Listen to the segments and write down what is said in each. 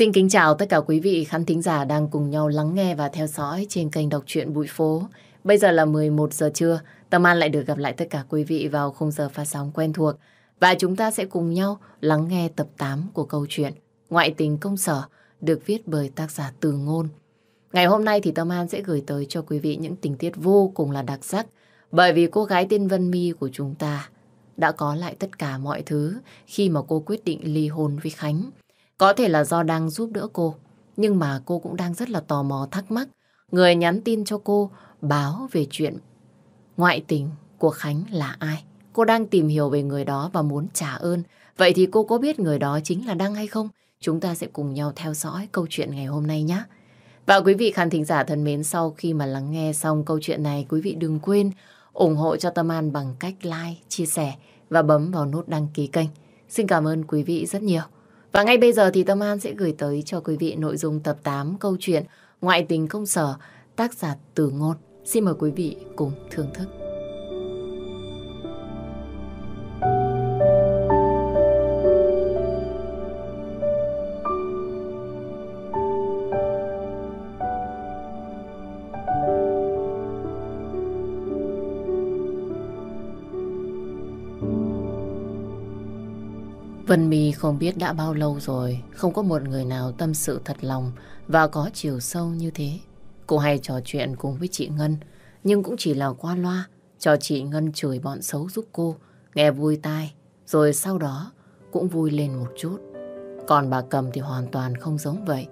Xin kính chào tất cả quý vị khán thính giả đang cùng nhau lắng nghe và theo dõi trên kênh đọc truyện Bụi Phố. Bây giờ là 11 giờ trưa, Tâm An lại được gặp lại tất cả quý vị vào khung giờ phát sóng quen thuộc. Và chúng ta sẽ cùng nhau lắng nghe tập 8 của câu chuyện Ngoại tình công sở được viết bởi tác giả Từ Ngôn. Ngày hôm nay thì Tâm An sẽ gửi tới cho quý vị những tình tiết vô cùng là đặc sắc bởi vì cô gái tên Vân My của chúng ta đã có lại tất cả mọi thứ khi mà cô quyết định ly hôn với Khánh. Có thể là do đang giúp đỡ cô, nhưng mà cô cũng đang rất là tò mò thắc mắc. Người nhắn tin cho cô báo về chuyện ngoại tình của Khánh là ai. Cô đang tìm hiểu về người đó và muốn trả ơn. Vậy thì cô có biết người đó chính là Đăng hay không? Chúng ta sẽ cùng nhau theo dõi câu chuyện ngày hôm nay nhé. Và quý vị khán thính giả thân mến, sau khi mà lắng nghe xong câu chuyện này, quý vị đừng quên ủng hộ cho Tâm An bằng cách like, chia sẻ và bấm vào nút đăng ký kênh. Xin cảm ơn quý vị rất nhiều. Và ngay bây giờ thì Tâm An sẽ gửi tới cho quý vị nội dung tập 8 câu chuyện Ngoại tình công sở, tác giả Từ Ngôn. Xin mời quý vị cùng thưởng thức. Vân My không biết đã bao lâu rồi, không có một người nào tâm sự thật lòng và có chiều sâu như thế. Cô hay trò chuyện cùng với chị Ngân, nhưng cũng chỉ là qua loa, cho chị Ngân chửi bọn xấu giúp cô, nghe vui tai, rồi sau đó cũng vui lên một chút. Còn bà Cầm thì hoàn toàn không giống vậy.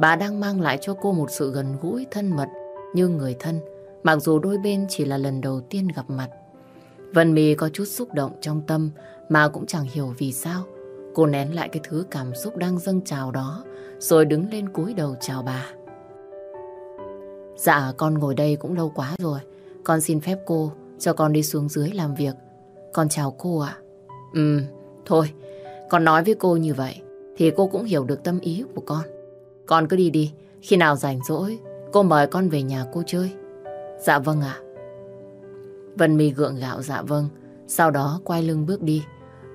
Bà đang mang lại cho cô một sự gần gũi thân mật như người thân, mặc dù đôi bên chỉ là lần đầu tiên gặp mặt. Vân My có chút xúc động trong tâm mà cũng chẳng hiểu vì sao. Cô nén lại cái thứ cảm xúc đang dâng trào đó, rồi đứng lên cúi đầu chào bà. Dạ, con ngồi đây cũng lâu quá rồi. Con xin phép cô cho con đi xuống dưới làm việc. Con chào cô ạ. Ừ, thôi, con nói với cô như vậy thì cô cũng hiểu được tâm ý của con. Con cứ đi đi, khi nào rảnh rỗi, cô mời con về nhà cô chơi. Dạ vâng ạ. Vân My gượng gạo dạ vâng, sau đó quay lưng bước đi.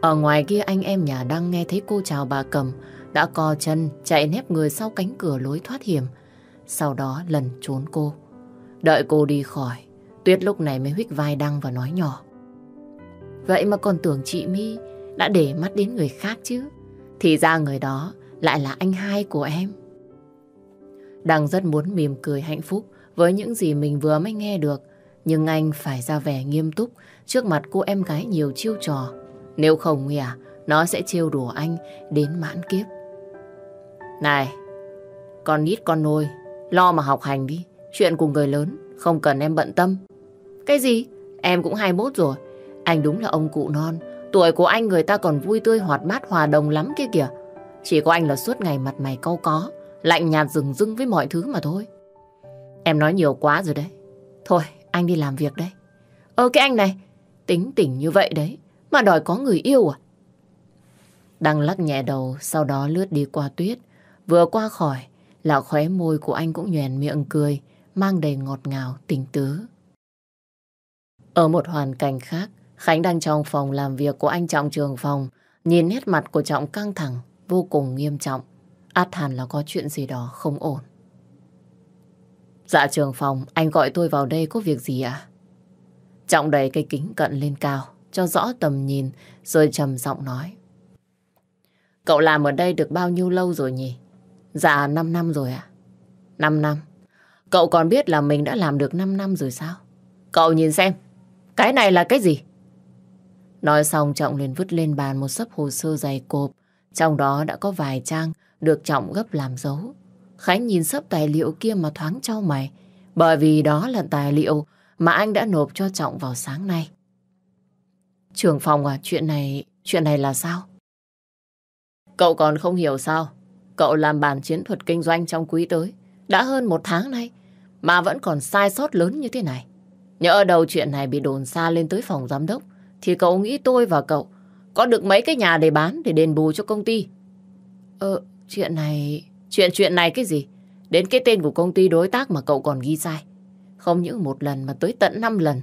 Ở ngoài kia anh em nhà đang nghe thấy cô chào bà cầm, đã co chân chạy nép người sau cánh cửa lối thoát hiểm. Sau đó lần trốn cô. Đợi cô đi khỏi, Tuyết lúc này mới huých vai Đăng và nói nhỏ. Vậy mà còn tưởng chị My đã để mắt đến người khác chứ. Thì ra người đó lại là anh hai của em. Đăng rất muốn mỉm cười hạnh phúc với những gì mình vừa mới nghe được. Nhưng anh phải ra vẻ nghiêm túc trước mặt cô em gái nhiều chiêu trò. Nếu không Nguy à, nó sẽ trêu đùa anh đến mãn kiếp. Này, con nít con nôi, lo mà học hành đi. Chuyện của người lớn, không cần em bận tâm. Cái gì? Em cũng 21 rồi. Anh đúng là ông cụ non. Tuổi của anh người ta còn vui tươi hoạt bát hòa đồng lắm kia kìa. Chỉ có anh là suốt ngày mặt mày câu có, lạnh nhạt rừng rưng với mọi thứ mà thôi. Em nói nhiều quá rồi đấy. Thôi, anh đi làm việc đây. Ơ cái anh này, tính tỉnh như vậy đấy, mà đòi có người yêu à? Đăng lắc nhẹ đầu, sau đó lướt đi qua tuyết. Vừa qua khỏi, là khóe môi của anh cũng nhoèn miệng cười, mang đầy ngọt ngào, tình tứ. Ở một hoàn cảnh khác, Khánh đang trong phòng làm việc của anh Trọng trường phòng, nhìn nét mặt của Trọng căng thẳng, vô cùng nghiêm trọng. Át hẳn là có chuyện gì đó không ổn. Dạ trường phòng, anh gọi tôi vào đây có việc gì ạ? À? Trọng đẩy cây kính cận lên cao, cho rõ tầm nhìn, rồi trầm giọng nói. Cậu làm ở đây được bao nhiêu lâu rồi nhỉ? Dạ 5 năm rồi ạ. À? 5 năm? Cậu còn biết là mình đã làm được 5 năm rồi sao? Cậu nhìn xem, cái này là cái gì? Nói xong Trọng liền vứt lên bàn một sấp hồ sơ dày cộp, trong đó đã có vài trang được Trọng gấp làm dấu. Khánh nhìn sấp tài liệu kia mà thoáng trao mày, bởi vì đó là tài liệu mà anh đã nộp cho Trọng vào sáng nay. Trưởng phòng à, chuyện này, chuyện này là sao? Cậu còn không hiểu sao? Cậu làm bản chiến thuật kinh doanh trong quý tới, đã hơn một tháng nay, mà vẫn còn sai sót lớn như thế này. Nhỡ đầu chuyện này bị đồn xa lên tới phòng giám đốc, thì cậu nghĩ tôi và cậu có được mấy cái nhà để bán để đền bù cho công ty. Ờ, chuyện này... Chuyện chuyện này cái gì? Đến cái tên của công ty đối tác mà cậu còn ghi sai. Không những một lần mà tới tận năm lần.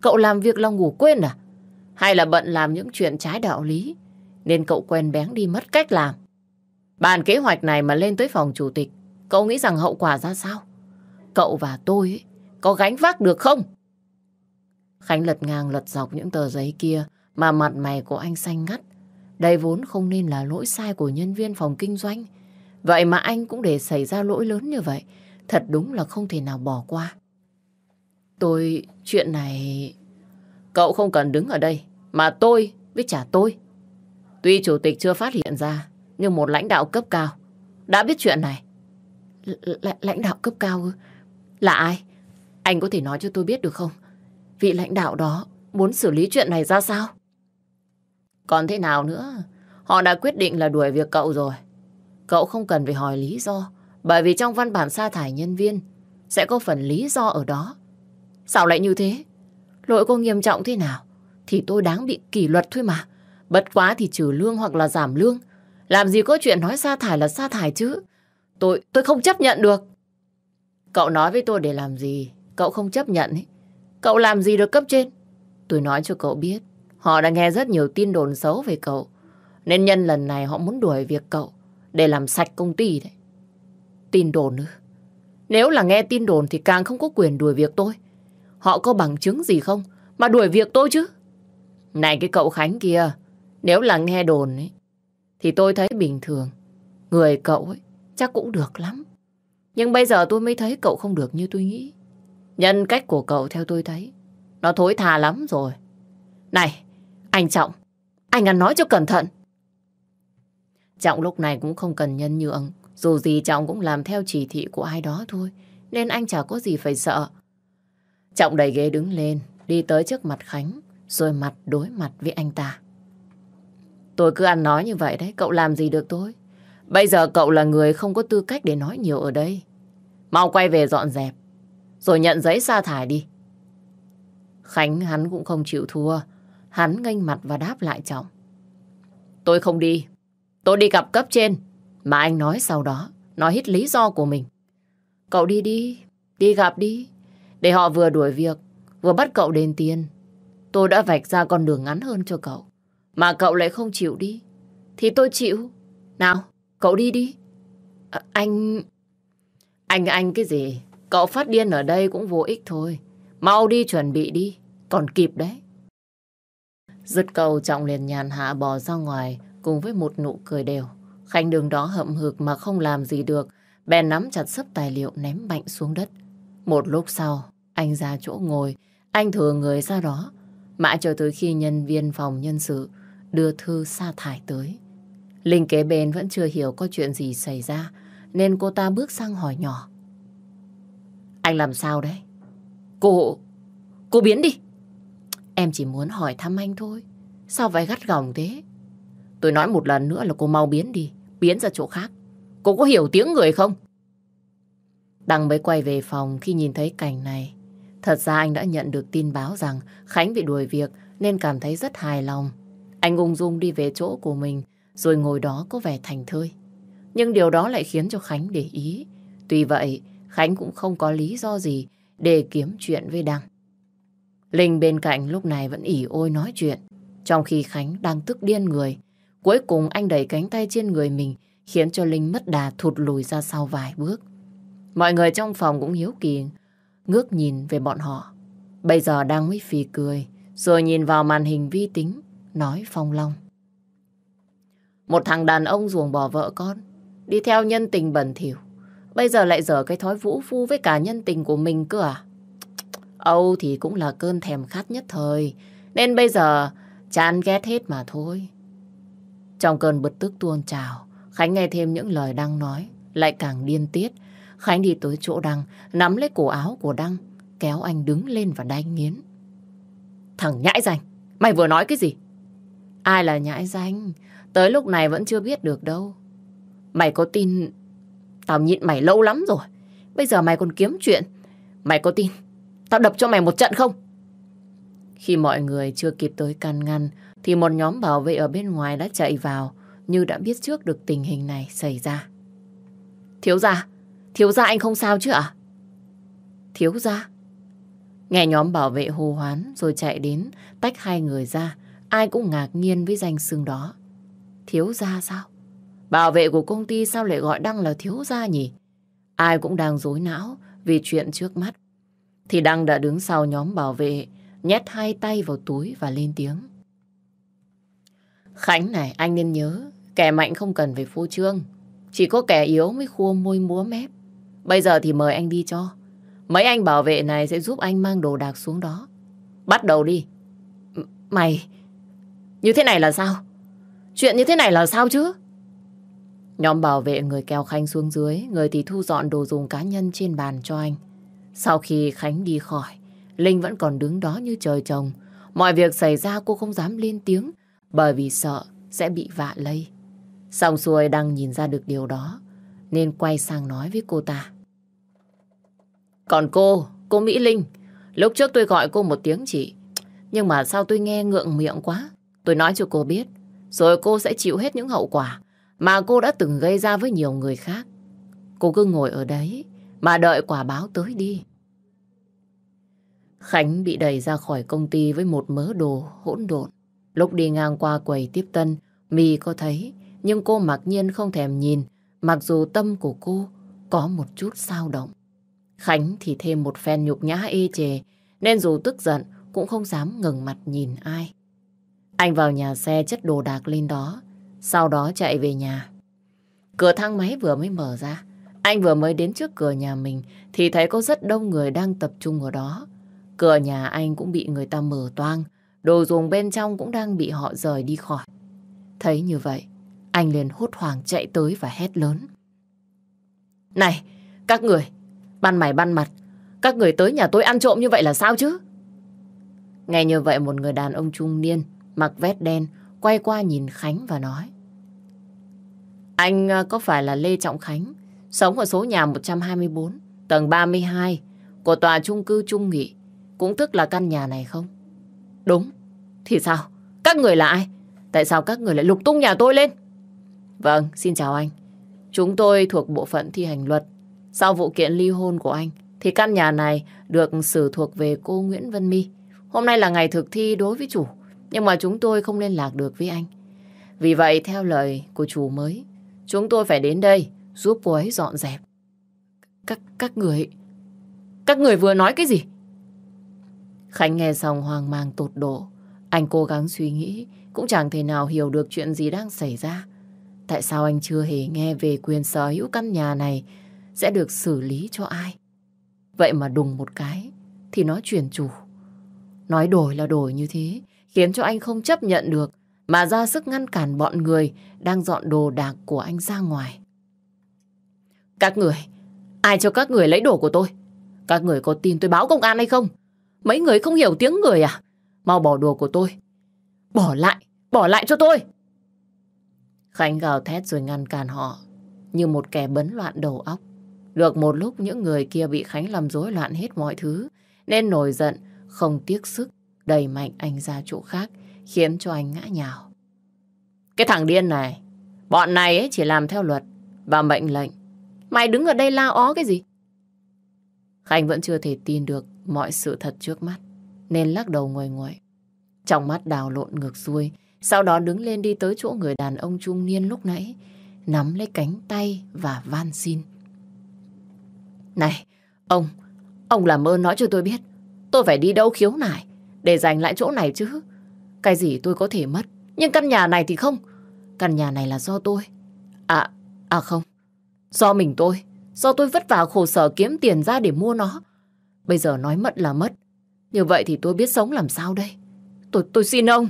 Cậu làm việc lo ngủ quên à? Hay là bận làm những chuyện trái đạo lý nên cậu quen bén đi mất cách làm? Bàn kế hoạch này mà lên tới phòng chủ tịch, cậu nghĩ rằng hậu quả ra sao? Cậu và tôi ấy, có gánh vác được không? Khánh lật ngang lật dọc những tờ giấy kia mà mặt mày của anh xanh ngắt. Đây vốn không nên là lỗi sai của nhân viên phòng kinh doanh. Vậy mà anh cũng để xảy ra lỗi lớn như vậy. Thật đúng là không thể nào bỏ qua. Tôi, chuyện này... Cậu không cần đứng ở đây, mà tôi với trả tôi. Tuy chủ tịch chưa phát hiện ra, nhưng một lãnh đạo cấp cao đã biết chuyện này. L lãnh đạo cấp cao ư? Là ai? Anh có thể nói cho tôi biết được không? Vị lãnh đạo đó muốn xử lý chuyện này ra sao? Còn thế nào nữa? Họ đã quyết định là đuổi việc cậu rồi. Cậu không cần phải hỏi lý do, bởi vì trong văn bản sa thải nhân viên sẽ có phần lý do ở đó. Sao lại như thế? Lỗi cô nghiêm trọng thế nào? Thì tôi đáng bị kỷ luật thôi mà. Bất quá thì trừ lương hoặc là giảm lương. Làm gì có chuyện nói sa thải là sa thải chứ? Tôi, tôi không chấp nhận được. Cậu nói với tôi để làm gì? Cậu không chấp nhận ấy. Cậu làm gì được cấp trên? Tôi nói cho cậu biết. Họ đã nghe rất nhiều tin đồn xấu về cậu. Nên nhân lần này họ muốn đuổi việc cậu để làm sạch công ty đấy. Tin đồn nữa. Nếu là nghe tin đồn thì càng không có quyền đuổi việc tôi. Họ có bằng chứng gì không mà đuổi việc tôi chứ? Này cái cậu Khánh kia, nếu là nghe đồn ấy, thì tôi thấy bình thường. Người cậu ấy chắc cũng được lắm. Nhưng bây giờ tôi mới thấy cậu không được như tôi nghĩ. Nhân cách của cậu theo tôi thấy, nó thối thà lắm rồi. Này, anh Trọng, anh ăn nói cho cẩn thận. Trọng lúc này cũng không cần nhân nhượng. Dù gì Trọng cũng làm theo chỉ thị của ai đó thôi. Nên anh chả có gì phải sợ. Trọng đẩy ghế đứng lên, đi tới trước mặt Khánh, rồi mặt đối mặt với anh ta. Tôi cứ ăn nói như vậy đấy, cậu làm gì được tôi? Bây giờ cậu là người không có tư cách để nói nhiều ở đây. Mau quay về dọn dẹp, rồi nhận giấy sa thải đi. Khánh hắn cũng không chịu thua, hắn nghênh mặt và đáp lại Trọng. Tôi không đi, tôi đi gặp cấp trên, mà anh nói sau đó, nói hết lý do của mình. Cậu đi đi, đi gặp đi, để họ vừa đuổi việc, vừa bắt cậu đền tiền. Tôi đã vạch ra con đường ngắn hơn cho cậu. Mà cậu lại không chịu đi. Thì tôi chịu. Nào, cậu đi đi. À, anh... Anh anh cái gì? Cậu phát điên ở đây cũng vô ích thôi. Mau đi chuẩn bị đi. Còn kịp đấy. Dứt cầu Trọng liền nhàn hạ bò ra ngoài cùng với một nụ cười đều. Khanh đường đó hậm hực mà không làm gì được. Bèn nắm chặt sấp tài liệu ném mạnh xuống đất. Một lúc sau, anh ra chỗ ngồi, anh thừa người ra đó. Mãi cho tới khi nhân viên phòng nhân sự đưa thư sa thải tới. Linh kế bên vẫn chưa hiểu có chuyện gì xảy ra, nên cô ta bước sang hỏi nhỏ. Anh làm sao đấy? Cô... cô biến đi. Em chỉ muốn hỏi thăm anh thôi. Sao phải gắt gỏng thế? Tôi nói một lần nữa là cô mau biến đi, biến ra chỗ khác. Cô có hiểu tiếng người không? Đăng mới quay về phòng khi nhìn thấy cảnh này. Thật ra anh đã nhận được tin báo rằng Khánh bị đuổi việc nên cảm thấy rất hài lòng. Anh ung dung đi về chỗ của mình rồi ngồi đó có vẻ thành thơi. Nhưng điều đó lại khiến cho Khánh để ý. Tuy vậy, Khánh cũng không có lý do gì để kiếm chuyện với Đăng. Linh bên cạnh lúc này vẫn ỉ ôi nói chuyện, trong khi Khánh đang tức điên người. Cuối cùng anh đẩy cánh tay trên người mình khiến cho Linh mất đà thụt lùi ra sau vài bước. Mọi người trong phòng cũng hiếu kỳ, ngước nhìn về bọn họ. Bây giờ đang mới phì cười, rồi nhìn vào màn hình vi tính, nói phong long. Một thằng đàn ông ruồng bỏ vợ con, đi theo nhân tình bẩn thỉu. Bây giờ lại dở cái thói vũ phu với cả nhân tình của mình cơ à? Âu thì cũng là cơn thèm khát nhất thời, nên bây giờ chán ghét hết mà thôi. Trong cơn bực tức tuôn trào, Khánh nghe thêm những lời đang nói, lại càng điên tiết, Khánh đi tới chỗ Đăng, nắm lấy cổ áo của Đăng, kéo anh đứng lên và đánh nghiến. Thằng nhãi danh, mày vừa nói cái gì? Ai là nhãi danh? Tới lúc này vẫn chưa biết được đâu. Mày có tin... Tao nhịn mày lâu lắm rồi. Bây giờ mày còn kiếm chuyện. Mày có tin? Tao đập cho mày một trận không? Khi mọi người chưa kịp tới can ngăn, thì một nhóm bảo vệ ở bên ngoài đã chạy vào, như đã biết trước được tình hình này xảy ra. Thiếu gia, Thiếu gia anh không sao chứ ạ? Thiếu gia? Nghe nhóm bảo vệ hô hoán rồi chạy đến tách hai người ra. Ai cũng ngạc nhiên với danh xưng đó. Thiếu gia sao? Bảo vệ của công ty sao lại gọi Đăng là thiếu gia nhỉ? Ai cũng đang dối não vì chuyện trước mắt. Thì Đăng đã đứng sau nhóm bảo vệ, nhét hai tay vào túi và lên tiếng. Khánh này, anh nên nhớ, kẻ mạnh không cần phải phô trương. Chỉ có kẻ yếu mới khua môi múa mép. Bây giờ thì mời anh đi cho. Mấy anh bảo vệ này sẽ giúp anh mang đồ đạc xuống đó. Bắt đầu đi. Mày, như thế này là sao? Chuyện như thế này là sao chứ? Nhóm bảo vệ người kéo Khánh xuống dưới, người thì thu dọn đồ dùng cá nhân trên bàn cho anh. Sau khi Khánh đi khỏi, Linh vẫn còn đứng đó như trời trồng. Mọi việc xảy ra cô không dám lên tiếng bởi vì sợ sẽ bị vạ lây. Xong xuôi đang nhìn ra được điều đó nên quay sang nói với cô ta. Còn cô, cô Mỹ Linh, lúc trước tôi gọi cô một tiếng chị. Nhưng mà sao tôi nghe ngượng miệng quá. Tôi nói cho cô biết, rồi cô sẽ chịu hết những hậu quả mà cô đã từng gây ra với nhiều người khác. Cô cứ ngồi ở đấy mà đợi quả báo tới đi. Khánh bị đẩy ra khỏi công ty với một mớ đồ hỗn độn. Lúc đi ngang qua quầy tiếp tân, My có thấy, nhưng cô mặc nhiên không thèm nhìn, mặc dù tâm của cô có một chút sao động. Khánh thì thêm một phen nhục nhã ê chề, nên dù tức giận cũng không dám ngừng mặt nhìn ai. Anh vào nhà xe chất đồ đạc lên đó, sau đó chạy về nhà. Cửa thang máy vừa mới mở ra, anh vừa mới đến trước cửa nhà mình thì thấy có rất đông người đang tập trung ở đó. Cửa nhà anh cũng bị người ta mở toang, đồ dùng bên trong cũng đang bị họ rời đi khỏi. Thấy như vậy, anh liền hốt hoảng chạy tới và hét lớn. Này, các người, ban mày ban mặt, các người tới nhà tôi ăn trộm như vậy là sao chứ? Nghe như vậy một người đàn ông trung niên, mặc vest đen, quay qua nhìn Khánh và nói. Anh à, có phải là Lê Trọng Khánh, sống ở số nhà 124, tầng 32 của tòa trung cư Trung Nghị, cũng tức là căn nhà này không? Đúng. Thì sao? Các người là ai? Tại sao các người lại lục tung nhà tôi lên? Vâng, xin chào anh. Chúng tôi thuộc bộ phận thi hành luật. Sau vụ kiện ly hôn của anh, thì căn nhà này được xử thuộc về cô Nguyễn Vân My. Hôm nay là ngày thực thi đối với chủ, nhưng mà chúng tôi không liên lạc được với anh. Vì vậy, theo lời của chủ mới, chúng tôi phải đến đây giúp cô ấy dọn dẹp. Các các người... Các người vừa nói cái gì? Khánh nghe xong hoang mang tột độ. Anh cố gắng suy nghĩ, cũng chẳng thể nào hiểu được chuyện gì đang xảy ra. Tại sao anh chưa hề nghe về quyền sở hữu căn nhà này sẽ được xử lý cho ai? Vậy mà đùng một cái thì nó chuyển chủ. Nói đổi là đổi như thế, khiến cho anh không chấp nhận được mà ra sức ngăn cản bọn người đang dọn đồ đạc của anh ra ngoài. Các người, ai cho các người lấy đồ của tôi? Các người có tin tôi báo công an hay không? Mấy người không hiểu tiếng người à? Mau bỏ đồ của tôi. Bỏ lại, bỏ lại cho tôi. Khánh gào thét rồi ngăn cản họ như một kẻ bấn loạn đầu óc. Được một lúc những người kia bị Khánh làm rối loạn hết mọi thứ nên nổi giận, không tiếc sức đẩy mạnh anh ra chỗ khác khiến cho anh ngã nhào. Cái thằng điên này, bọn này ấy chỉ làm theo luật và mệnh lệnh. Mày đứng ở đây la ó cái gì? Khánh vẫn chưa thể tin được mọi sự thật trước mắt, nên lắc đầu ngồi ngồi. Trong mắt đào lộn ngược xuôi, sau đó đứng lên đi tới chỗ người đàn ông trung niên lúc nãy, nắm lấy cánh tay và van xin. Này, ông, ông làm ơn nói cho tôi biết, tôi phải đi đâu khiếu nại để giành lại chỗ này chứ. Cái gì tôi có thể mất, nhưng căn nhà này thì không. Căn nhà này là do tôi. À, à không, do mình tôi. Do tôi vất vả khổ sở kiếm tiền ra để mua nó. Bây giờ nói mất là mất. Như vậy thì tôi biết sống làm sao đây? Tôi, tôi xin ông.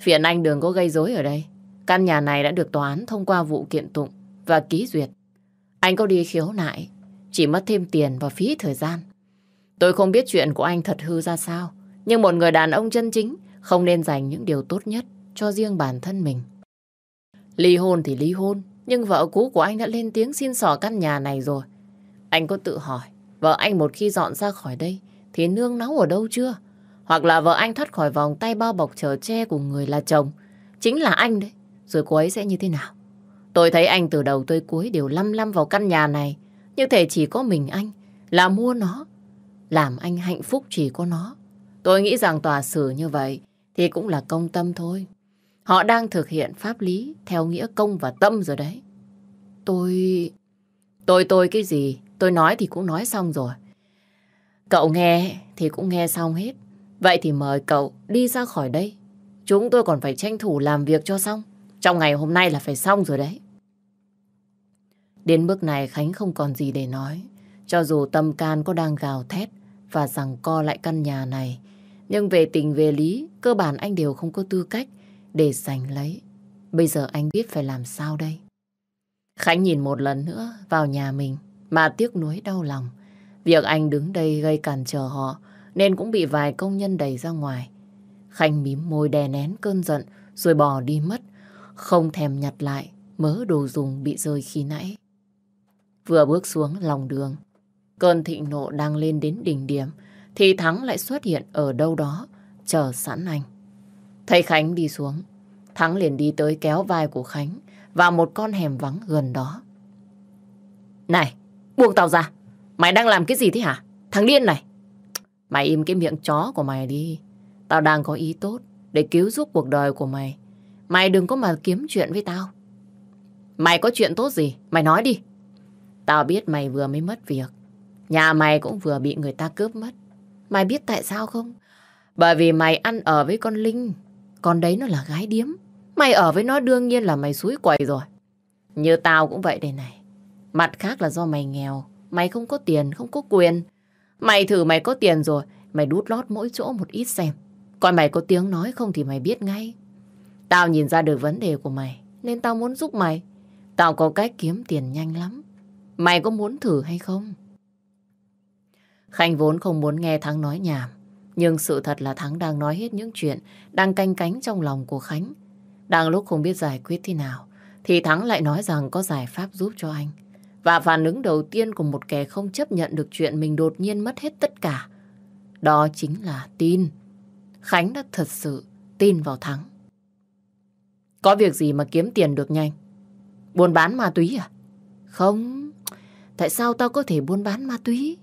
Phiền anh đừng có gây rối ở đây. Căn nhà này đã được tòa án thông qua vụ kiện tụng và ký duyệt. Anh có đi khiếu nại, chỉ mất thêm tiền và phí thời gian. Tôi không biết chuyện của anh thật hư ra sao, nhưng một người đàn ông chân chính không nên dành những điều tốt nhất cho riêng bản thân mình. Ly hôn thì ly hôn, nhưng vợ cũ của anh đã lên tiếng xin xỏ căn nhà này rồi. Anh có tự hỏi, vợ anh một khi dọn ra khỏi đây thì nương náu ở đâu chưa? Hoặc là vợ anh thoát khỏi vòng tay bao bọc chở che của người là chồng, chính là anh đấy. Rồi cô ấy sẽ như thế nào? Tôi thấy anh từ đầu tới cuối đều lăm lăm vào căn nhà này, như thể chỉ có mình anh là mua nó. Làm anh hạnh phúc chỉ có nó. Tôi nghĩ rằng tòa xử như vậy thì cũng là công tâm thôi. Họ đang thực hiện pháp lý theo nghĩa công và tâm rồi đấy. Tôi... Tôi tôi cái gì? Tôi nói thì cũng nói xong rồi. Cậu nghe thì cũng nghe xong hết. Vậy thì mời cậu đi ra khỏi đây. Chúng tôi còn phải tranh thủ làm việc cho xong. Trong ngày hôm nay là phải xong rồi đấy. Đến bước này Khánh không còn gì để nói. Cho dù tâm can có đang gào thét và rằng co lại căn nhà này. Nhưng về tình về lý, cơ bản anh đều không có tư cách để giành lấy. Bây giờ anh biết phải làm sao đây? Khánh nhìn một lần nữa vào nhà mình mà tiếc nuối đau lòng. Việc anh đứng đây gây cản trở họ nên cũng bị vài công nhân đẩy ra ngoài. Khánh mím môi đè nén cơn giận rồi bỏ đi mất, không thèm nhặt lại mớ đồ dùng bị rơi khi nãy. Vừa bước xuống lòng đường, cơn thịnh nộ đang lên đến đỉnh điểm thì Thắng lại xuất hiện ở đâu đó chờ sẵn anh. Thấy Khánh đi xuống, Thắng liền đi tới kéo vai của Khánh vào một con hẻm vắng gần đó. Này, buông tao ra. Mày đang làm cái gì thế hả? Thằng điên này. Mày im cái miệng chó của mày đi. Tao đang có ý tốt để cứu giúp cuộc đời của mày. Mày đừng có mà kiếm chuyện với tao. Mày có chuyện tốt gì? Mày nói đi. Tao biết mày vừa mới mất việc. Nhà mày cũng vừa bị người ta cướp mất. Mày biết tại sao không? Bởi vì mày ăn ở với con Linh. Con đấy nó là gái điếm. Mày ở với nó đương nhiên là mày suối quậy rồi. Như tao cũng vậy đây này. Mặt khác là do mày nghèo. Mày không có tiền, không có quyền. Mày thử mày có tiền rồi. Mày đút lót mỗi chỗ một ít xem. coi mày có tiếng nói không thì mày biết ngay. Tao nhìn ra được vấn đề của mày. Nên tao muốn giúp mày. Tao có cách kiếm tiền nhanh lắm. Mày có muốn thử hay không? Khanh vốn không muốn nghe Thắng nói nhảm. Nhưng sự thật là Thắng đang nói hết những chuyện đang canh cánh trong lòng của Khánh. Đang lúc không biết giải quyết thế nào, thì Thắng lại nói rằng có giải pháp giúp cho anh. Và phản ứng đầu tiên của một kẻ không chấp nhận được chuyện mình đột nhiên mất hết tất cả. Đó chính là tin. Khánh đã thật sự tin vào Thắng. Có việc gì mà kiếm tiền được nhanh? Buôn bán ma túy à? Không. Tại sao tao có thể buôn bán ma túy?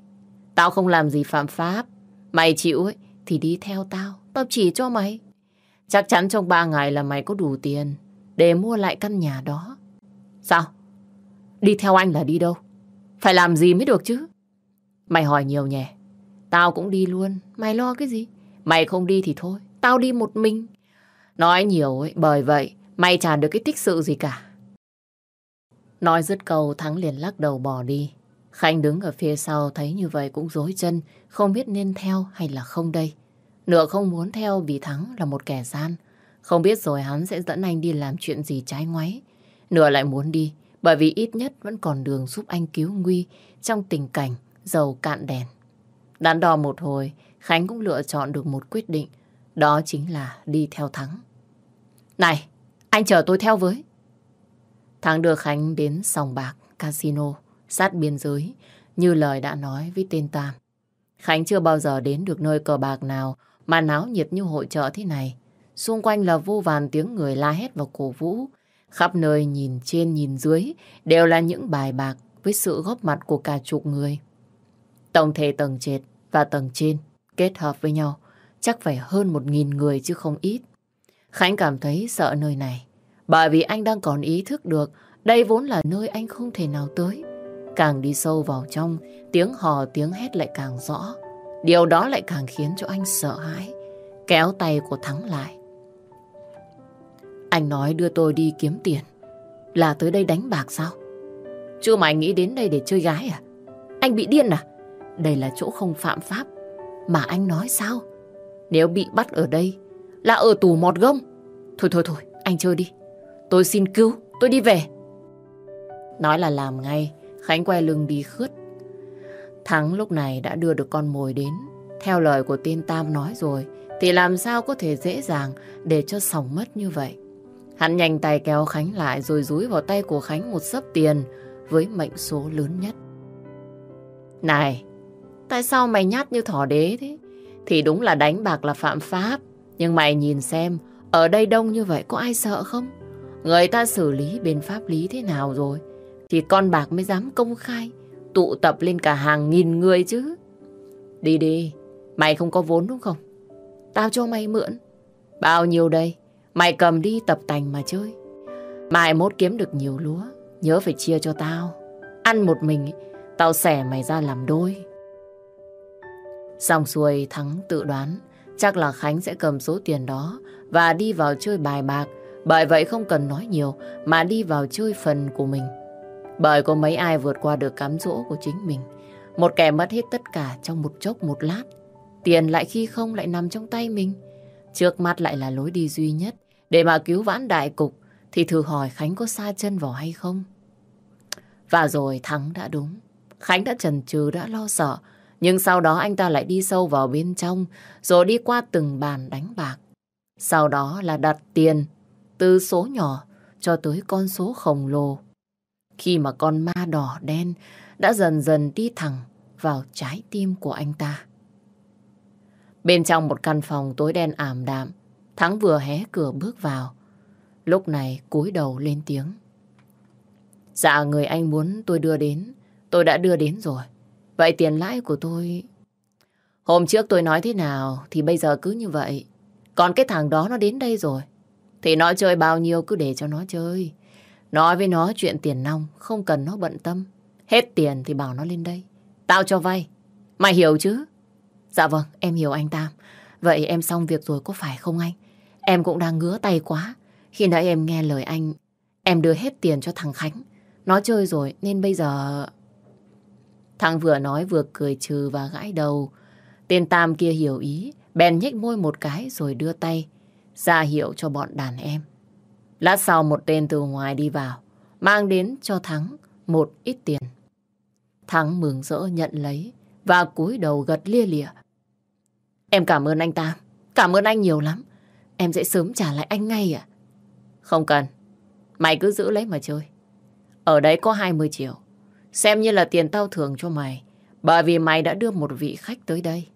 Tao không làm gì phạm pháp. Mày chịu ấy, thì đi theo tao. Tao chỉ cho mày. Chắc chắn trong ba ngày là mày có đủ tiền để mua lại căn nhà đó. Sao? Đi theo anh là đi đâu? Phải làm gì mới được chứ? Mày hỏi nhiều nhỉ? Tao cũng đi luôn. Mày lo cái gì? Mày không đi thì thôi. Tao đi một mình. Nói nhiều ấy, bởi vậy mày chả được cái tích sự gì cả. Nói dứt câu Thắng liền lắc đầu bỏ đi. Khanh đứng ở phía sau thấy như vậy cũng dối chân, không biết nên theo hay là không đây. Nửa không muốn theo vì Thắng là một kẻ gian. Không biết rồi hắn sẽ dẫn anh đi làm chuyện gì trái ngoáy. Nửa lại muốn đi, bởi vì ít nhất vẫn còn đường giúp anh cứu nguy trong tình cảnh dầu cạn đèn. Đắn đo một hồi, Khánh cũng lựa chọn được một quyết định. Đó chính là đi theo Thắng. Này, anh chờ tôi theo với. Thắng đưa Khánh đến sòng bạc, casino, sát biên giới, như lời đã nói với tên Tam. Khánh chưa bao giờ đến được nơi cờ bạc nào mà náo nhiệt như hội chợ thế này. Xung quanh là vô vàn tiếng người la hét và cổ vũ. Khắp nơi nhìn trên nhìn dưới đều là những bài bạc với sự góp mặt của cả chục người. Tổng thể tầng trệt và tầng trên kết hợp với nhau chắc phải hơn một nghìn người chứ không ít. Khánh cảm thấy sợ nơi này bởi vì anh đang còn ý thức được đây vốn là nơi anh không thể nào tới. Càng đi sâu vào trong, tiếng hò tiếng hét lại càng rõ. Điều đó lại càng khiến cho anh sợ hãi, kéo tay của Thắng lại. Anh nói đưa tôi đi kiếm tiền, là tới đây đánh bạc sao? Chưa mà anh nghĩ đến đây để chơi gái à? Anh bị điên à? Đây là chỗ không phạm pháp, mà anh nói sao? Nếu bị bắt ở đây, là ở tù mọt gông. Thôi thôi thôi, anh chơi đi. Tôi xin cứu, tôi đi về. Nói là làm ngay, Khánh quay lưng đi khướt. Thắng lúc này đã đưa được con mồi đến. Theo lời của tiên Tam nói rồi, thì làm sao có thể dễ dàng để cho sòng mất như vậy. Hắn nhanh tay kéo Khánh lại rồi rúi vào tay của Khánh một sấp tiền với mệnh số lớn nhất. Này, tại sao mày nhát như thỏ đế thế? Thì đúng là đánh bạc là phạm pháp. Nhưng mày nhìn xem, ở đây đông như vậy có ai sợ không? Người ta xử lý bên pháp lý thế nào rồi? thì con bạc mới dám công khai, tụ tập lên cả hàng nghìn người chứ. Đi đi, mày không có vốn đúng không? Tao cho mày mượn. Bao nhiêu đây? Mày cầm đi tập tành mà chơi. Mai mốt kiếm được nhiều lúa, nhớ phải chia cho tao. Ăn một mình, tao xẻ mày ra làm đôi. Xong xuôi Thắng tự đoán chắc là Khánh sẽ cầm số tiền đó và đi vào chơi bài bạc. Bởi vậy không cần nói nhiều, mà đi vào chơi phần của mình. Bởi có mấy ai vượt qua được cám dỗ của chính mình. Một kẻ mất hết tất cả trong một chốc một lát. Tiền lại khi không lại nằm trong tay mình. Trước mắt lại là lối đi duy nhất để mà cứu vãn đại cục, thì thử hỏi Khánh có xa chân vào hay không. Và rồi Thắng đã đúng. Khánh đã chần chừ, đã lo sợ. Nhưng sau đó anh ta lại đi sâu vào bên trong, rồi đi qua từng bàn đánh bạc. Sau đó là đặt tiền từ số nhỏ cho tới con số khổng lồ. Khi mà con ma đỏ đen đã dần dần đi thẳng vào trái tim của anh ta. Bên trong một căn phòng tối đen ảm đạm, Thắng vừa hé cửa bước vào. Lúc này cúi đầu lên tiếng. Dạ người anh muốn tôi đưa đến, tôi đã đưa đến rồi. Vậy tiền lãi của tôi... Hôm trước tôi nói thế nào thì bây giờ cứ như vậy. Còn cái thằng đó nó đến đây rồi. Thì nó chơi bao nhiêu cứ để cho nó chơi. Nói với nó chuyện tiền nong, không cần nó bận tâm. Hết tiền thì bảo nó lên đây. Tao cho vay. Mày hiểu chứ? Dạ vâng, em hiểu anh Tam. Vậy em xong việc rồi có phải không anh? Em cũng đang ngứa tay quá. Khi nãy em nghe lời anh, em đưa hết tiền cho thằng Khánh. Nó chơi rồi nên bây giờ... Thằng vừa nói vừa cười trừ và gãi đầu. Tên Tam kia hiểu ý, bèn nhếch môi một cái rồi đưa tay, ra hiệu cho bọn đàn em. Lát sau một tên từ ngoài đi vào, mang đến cho Thắng một ít tiền. Thắng mừng rỡ nhận lấy và cúi đầu gật lia lịa. Em cảm ơn anh Tam, cảm ơn anh nhiều lắm. Em sẽ sớm trả lại anh ngay à? Không cần, mày cứ giữ lấy mà chơi. Ở đấy có 20 triệu, xem như là tiền tao thưởng cho mày, bởi vì mày đã đưa một vị khách tới đây.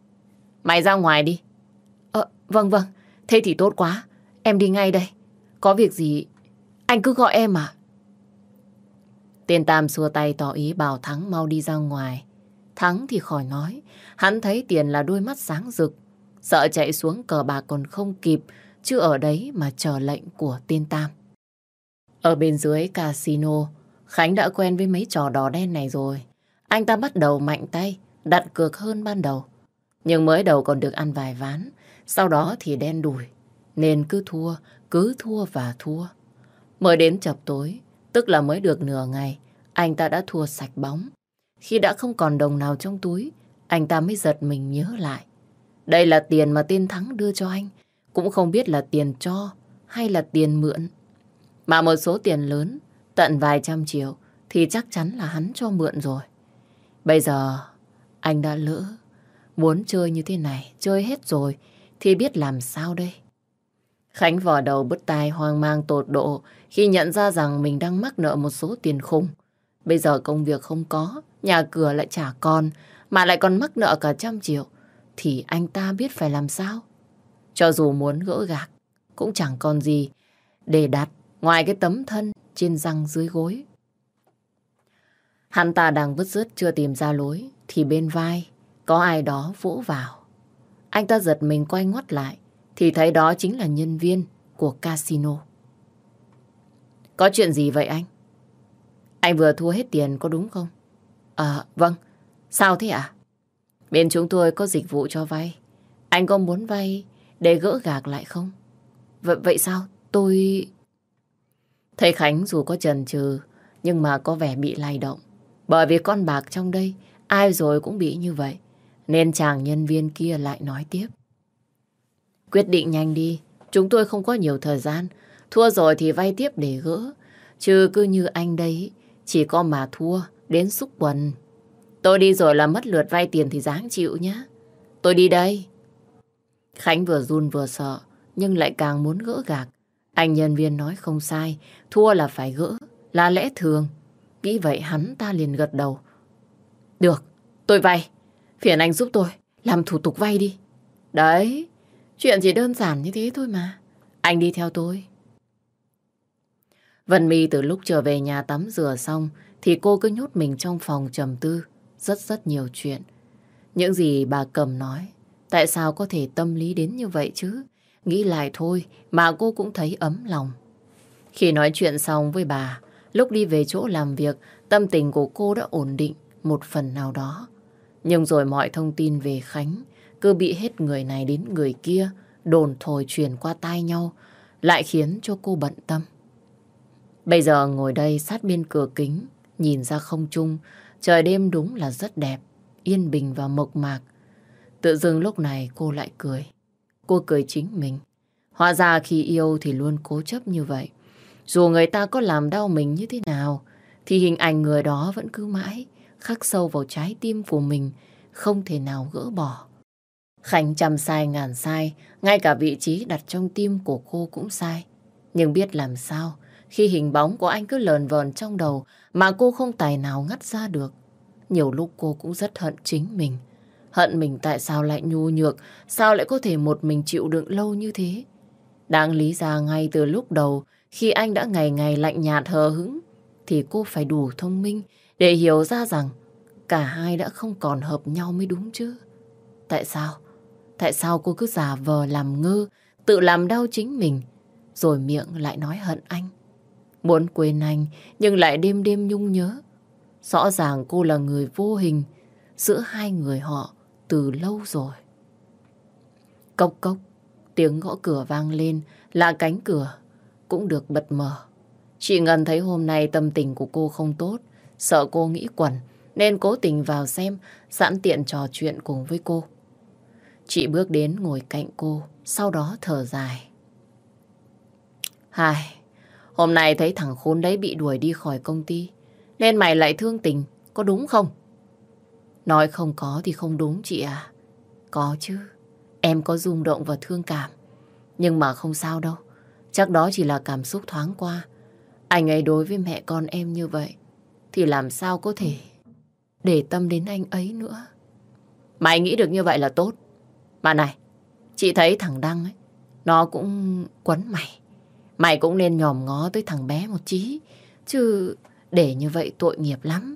Mày ra ngoài đi. Ờ, vâng vâng, thế thì tốt quá, em đi ngay đây. Có việc gì, anh cứ gọi em à? Tên Tam xua tay tỏ ý bảo Thắng mau đi ra ngoài. Thắng thì khỏi nói, hắn thấy tiền là đôi mắt sáng rực. Sợ chạy xuống cờ bạc còn không kịp, chứ ở đấy mà chờ lệnh của tên Tam. Ở bên dưới casino, Khánh đã quen với mấy trò đỏ đen này rồi. Anh ta bắt đầu mạnh tay, đặt cược hơn ban đầu. Nhưng mới đầu còn được ăn vài ván, sau đó thì đen đùi. Nên cứ thua, cứ thua và thua. Mới đến chập tối, tức là mới được nửa ngày, anh ta đã thua sạch bóng. Khi đã không còn đồng nào trong túi, anh ta mới giật mình nhớ lại. Đây là tiền mà tên Thắng đưa cho anh, cũng không biết là tiền cho hay là tiền mượn. Mà một số tiền lớn, tận vài trăm triệu, thì chắc chắn là hắn cho mượn rồi. Bây giờ, anh đã lỡ, muốn chơi như thế này, chơi hết rồi, thì biết làm sao đây? Khánh vò đầu bứt tai hoang mang tột độ khi nhận ra rằng mình đang mắc nợ một số tiền khủng. Bây giờ công việc không có, nhà cửa lại trả con, mà lại còn mắc nợ cả trăm triệu, thì anh ta biết phải làm sao? Cho dù muốn gỡ gạc, cũng chẳng còn gì để đặt ngoài cái tấm thân trên răng dưới gối. Hắn ta đang vứt rứt chưa tìm ra lối, thì bên vai có ai đó vỗ vào. Anh ta giật mình quay ngoắt lại, thì thấy đó chính là nhân viên của casino. Có chuyện gì vậy anh? Anh vừa thua hết tiền có đúng không? À, vâng. Sao thế ạ? Bên chúng tôi có dịch vụ cho vay. Anh có muốn vay để gỡ gạc lại không? Vậy, vậy sao? Tôi... Thầy Khánh dù có trần trừ nhưng mà có vẻ bị lay động. Bởi vì con bạc trong đây ai rồi cũng bị như vậy. Nên chàng nhân viên kia lại nói tiếp. Quyết định nhanh đi. Chúng tôi không có nhiều thời gian. Thua rồi thì vay tiếp để gỡ. Chứ cứ như anh đấy, chỉ có mà thua, đến xúc quần. Tôi đi rồi là mất lượt vay tiền thì dáng chịu nhé. Tôi đi đây. Khánh vừa run vừa sợ, nhưng lại càng muốn gỡ gạc. Anh nhân viên nói không sai, thua là phải gỡ, là lẽ thường. Nghĩ vậy hắn ta liền gật đầu. Được, tôi vay. Phiền anh giúp tôi, làm thủ tục vay đi. Đấy, chuyện chỉ đơn giản như thế thôi mà. Anh đi theo tôi. Vân My từ lúc trở về nhà tắm rửa xong thì cô cứ nhốt mình trong phòng trầm tư rất rất nhiều chuyện. Những gì bà cầm nói, tại sao có thể tâm lý đến như vậy chứ? Nghĩ lại thôi mà cô cũng thấy ấm lòng. Khi nói chuyện xong với bà, lúc đi về chỗ làm việc, tâm tình của cô đã ổn định một phần nào đó. Nhưng rồi mọi thông tin về Khánh cứ bị hết người này đến người kia đồn thổi truyền qua tai nhau lại khiến cho cô bận tâm. Bây giờ ngồi đây sát bên cửa kính nhìn ra không trung trời đêm đúng là rất đẹp yên bình và mộc mạc. Tự dưng lúc này cô lại cười. Cô cười chính mình. Hóa ra khi yêu thì luôn cố chấp như vậy. Dù người ta có làm đau mình như thế nào, thì hình ảnh người đó vẫn cứ mãi khắc sâu vào trái tim của mình, không thể nào gỡ bỏ. Khánh trăm sai ngàn sai, ngay cả vị trí đặt trong tim của cô cũng sai. Nhưng biết làm sao, khi hình bóng của anh cứ lờn vờn trong đầu mà cô không tài nào ngắt ra được. Nhiều lúc cô cũng rất hận chính mình. Hận mình tại sao lại nhu nhược, sao lại có thể một mình chịu đựng lâu như thế. Đáng lý ra ngay từ lúc đầu, khi anh đã ngày ngày lạnh nhạt hờ hững, thì cô phải đủ thông minh để hiểu ra rằng cả hai đã không còn hợp nhau mới đúng chứ. Tại sao? Tại sao cô cứ giả vờ làm ngơ, tự làm đau chính mình, rồi miệng lại nói hận anh? Muốn quên anh, nhưng lại đêm đêm nhung nhớ. Rõ ràng cô là người vô hình giữa hai người họ từ lâu rồi. Cốc cốc, tiếng gõ cửa vang lên là cánh cửa cũng được bật mở. Chị Ngân thấy hôm nay tâm tình của cô không tốt, sợ cô nghĩ quẩn, nên cố tình vào xem, sẵn tiện trò chuyện cùng với cô. Chị bước đến ngồi cạnh cô, sau đó thở dài. Hai, hôm nay thấy thằng khốn đấy bị đuổi đi khỏi công ty, nên mày lại thương tình, có đúng không? Nói không có thì không đúng chị à. Có chứ, em có rung động và thương cảm. Nhưng mà không sao đâu, chắc đó chỉ là cảm xúc thoáng qua. Anh ấy đối với mẹ con em như vậy, thì làm sao có thể để tâm đến anh ấy nữa. Mày nghĩ được như vậy là tốt. Mà này, chị thấy thằng Đăng ấy, nó cũng quấn mày. Mày cũng nên nhòm ngó tới thằng bé một chí. Chứ để như vậy tội nghiệp lắm.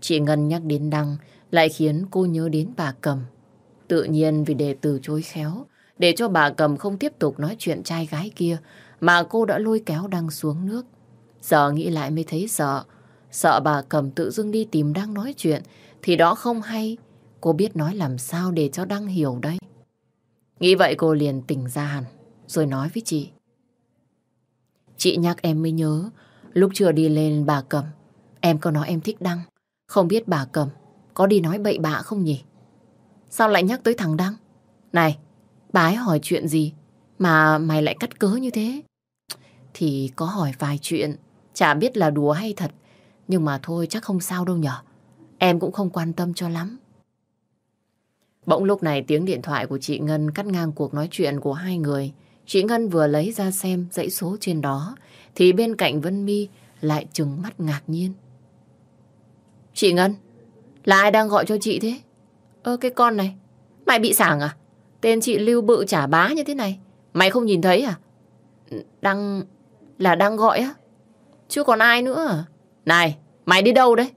Chị Ngân nhắc đến Đăng lại khiến cô nhớ đến bà Cầm. Tự nhiên vì để từ chối khéo, để cho bà Cầm không tiếp tục nói chuyện trai gái kia, mà cô đã lôi kéo Đăng xuống nước. Giờ nghĩ lại mới thấy sợ. Sợ bà Cầm tự dưng đi tìm Đăng nói chuyện, thì đó không hay. Cô biết nói làm sao để cho Đăng hiểu đây. Nghĩ vậy cô liền tỉnh ra hẳn, rồi nói với chị. Chị nhắc em mới nhớ, lúc chưa đi lên bà Cầm, em có nói em thích Đăng. Không biết bà Cầm có đi nói bậy bạ không nhỉ? Sao lại nhắc tới thằng Đăng? Này, bà ấy hỏi chuyện gì mà mày lại cắt cớ như thế? Thì có hỏi vài chuyện, chả biết là đùa hay thật, nhưng mà thôi chắc không sao đâu nhở. Em cũng không quan tâm cho lắm. Bỗng lúc này tiếng điện thoại của chị Ngân cắt ngang cuộc nói chuyện của hai người. Chị Ngân vừa lấy ra xem dãy số trên đó, thì bên cạnh Vân My lại trừng mắt ngạc nhiên. Chị Ngân, là ai đang gọi cho chị thế? Ơ cái con này, mày bị sảng à? Tên chị Lưu Bự trả bá như thế này, mày không nhìn thấy à? Đang, là đang gọi á? Chứ còn ai nữa à? Này, mày đi đâu đấy?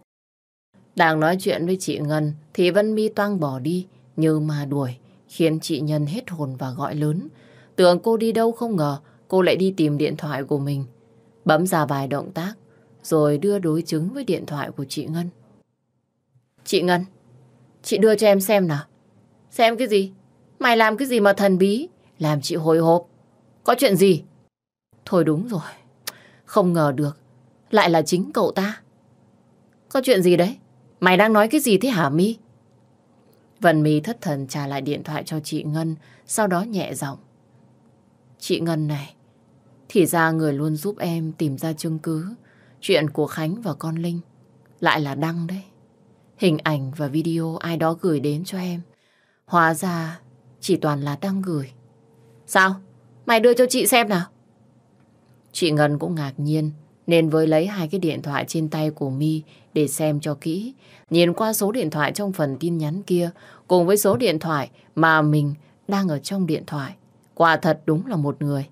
Đang nói chuyện với chị Ngân thì Vân Mi toang bỏ đi như mà đuổi khiến chị Nhân hết hồn và gọi lớn. Tưởng cô đi đâu không ngờ cô lại đi tìm điện thoại của mình. Bấm ra vài động tác rồi đưa đối chứng với điện thoại của chị Ngân. Chị Ngân, chị đưa cho em xem nào. Xem cái gì? Mày làm cái gì mà thần bí? Làm chị hồi hộp. Có chuyện gì? Thôi đúng rồi. Không ngờ được. Lại là chính cậu ta. Có chuyện gì đấy? Mày đang nói cái gì thế hả Mi? Vân Mi thất thần trả lại điện thoại cho chị Ngân, sau đó nhẹ giọng. Chị Ngân này, thì ra người luôn giúp em tìm ra chứng cứ chuyện của Khánh và con Linh. Lại là Đăng đấy. Hình ảnh và video ai đó gửi đến cho em. Hóa ra chỉ toàn là Đăng gửi. Sao? Mày đưa cho chị xem nào. Chị Ngân cũng ngạc nhiên nên với lấy hai cái điện thoại trên tay của My để xem cho kỹ. Nhìn qua số điện thoại trong phần tin nhắn kia cùng với số điện thoại mà mình đang ở trong điện thoại. Quả thật đúng là một người.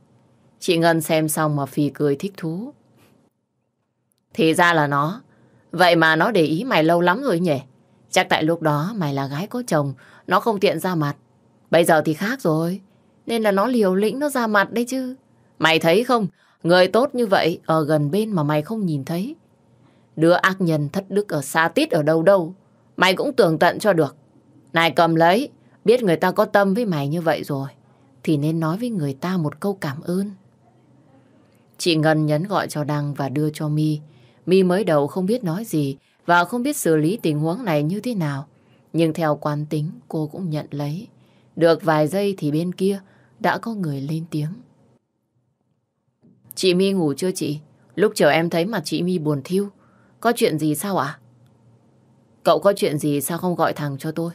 Chị Ngân xem xong mà phì cười thích thú. Thì ra là nó. Vậy mà nó để ý mày lâu lắm rồi nhỉ? Chắc tại lúc đó mày là gái có chồng, nó không tiện ra mặt. Bây giờ thì khác rồi. Nên là nó liều lĩnh nó ra mặt đấy chứ. Mày thấy không? Người tốt như vậy ở gần bên mà mày không nhìn thấy. Đứa ác nhân thất đức ở xa tít ở đâu đâu. Mày cũng tưởng tận cho được. Này cầm lấy. Biết người ta có tâm với mày như vậy rồi. Thì nên nói với người ta một câu cảm ơn. Chị Ngân nhấn gọi cho Đăng và đưa cho Mi. Mi mới đầu không biết nói gì và không biết xử lý tình huống này như thế nào. Nhưng theo quan tính cô cũng nhận lấy. Được vài giây thì bên kia đã có người lên tiếng. Chị Mi ngủ chưa chị? Lúc chiều em thấy mặt chị Mi buồn thiêu. Có chuyện gì sao ạ? Cậu có chuyện gì sao không gọi thằng cho tôi?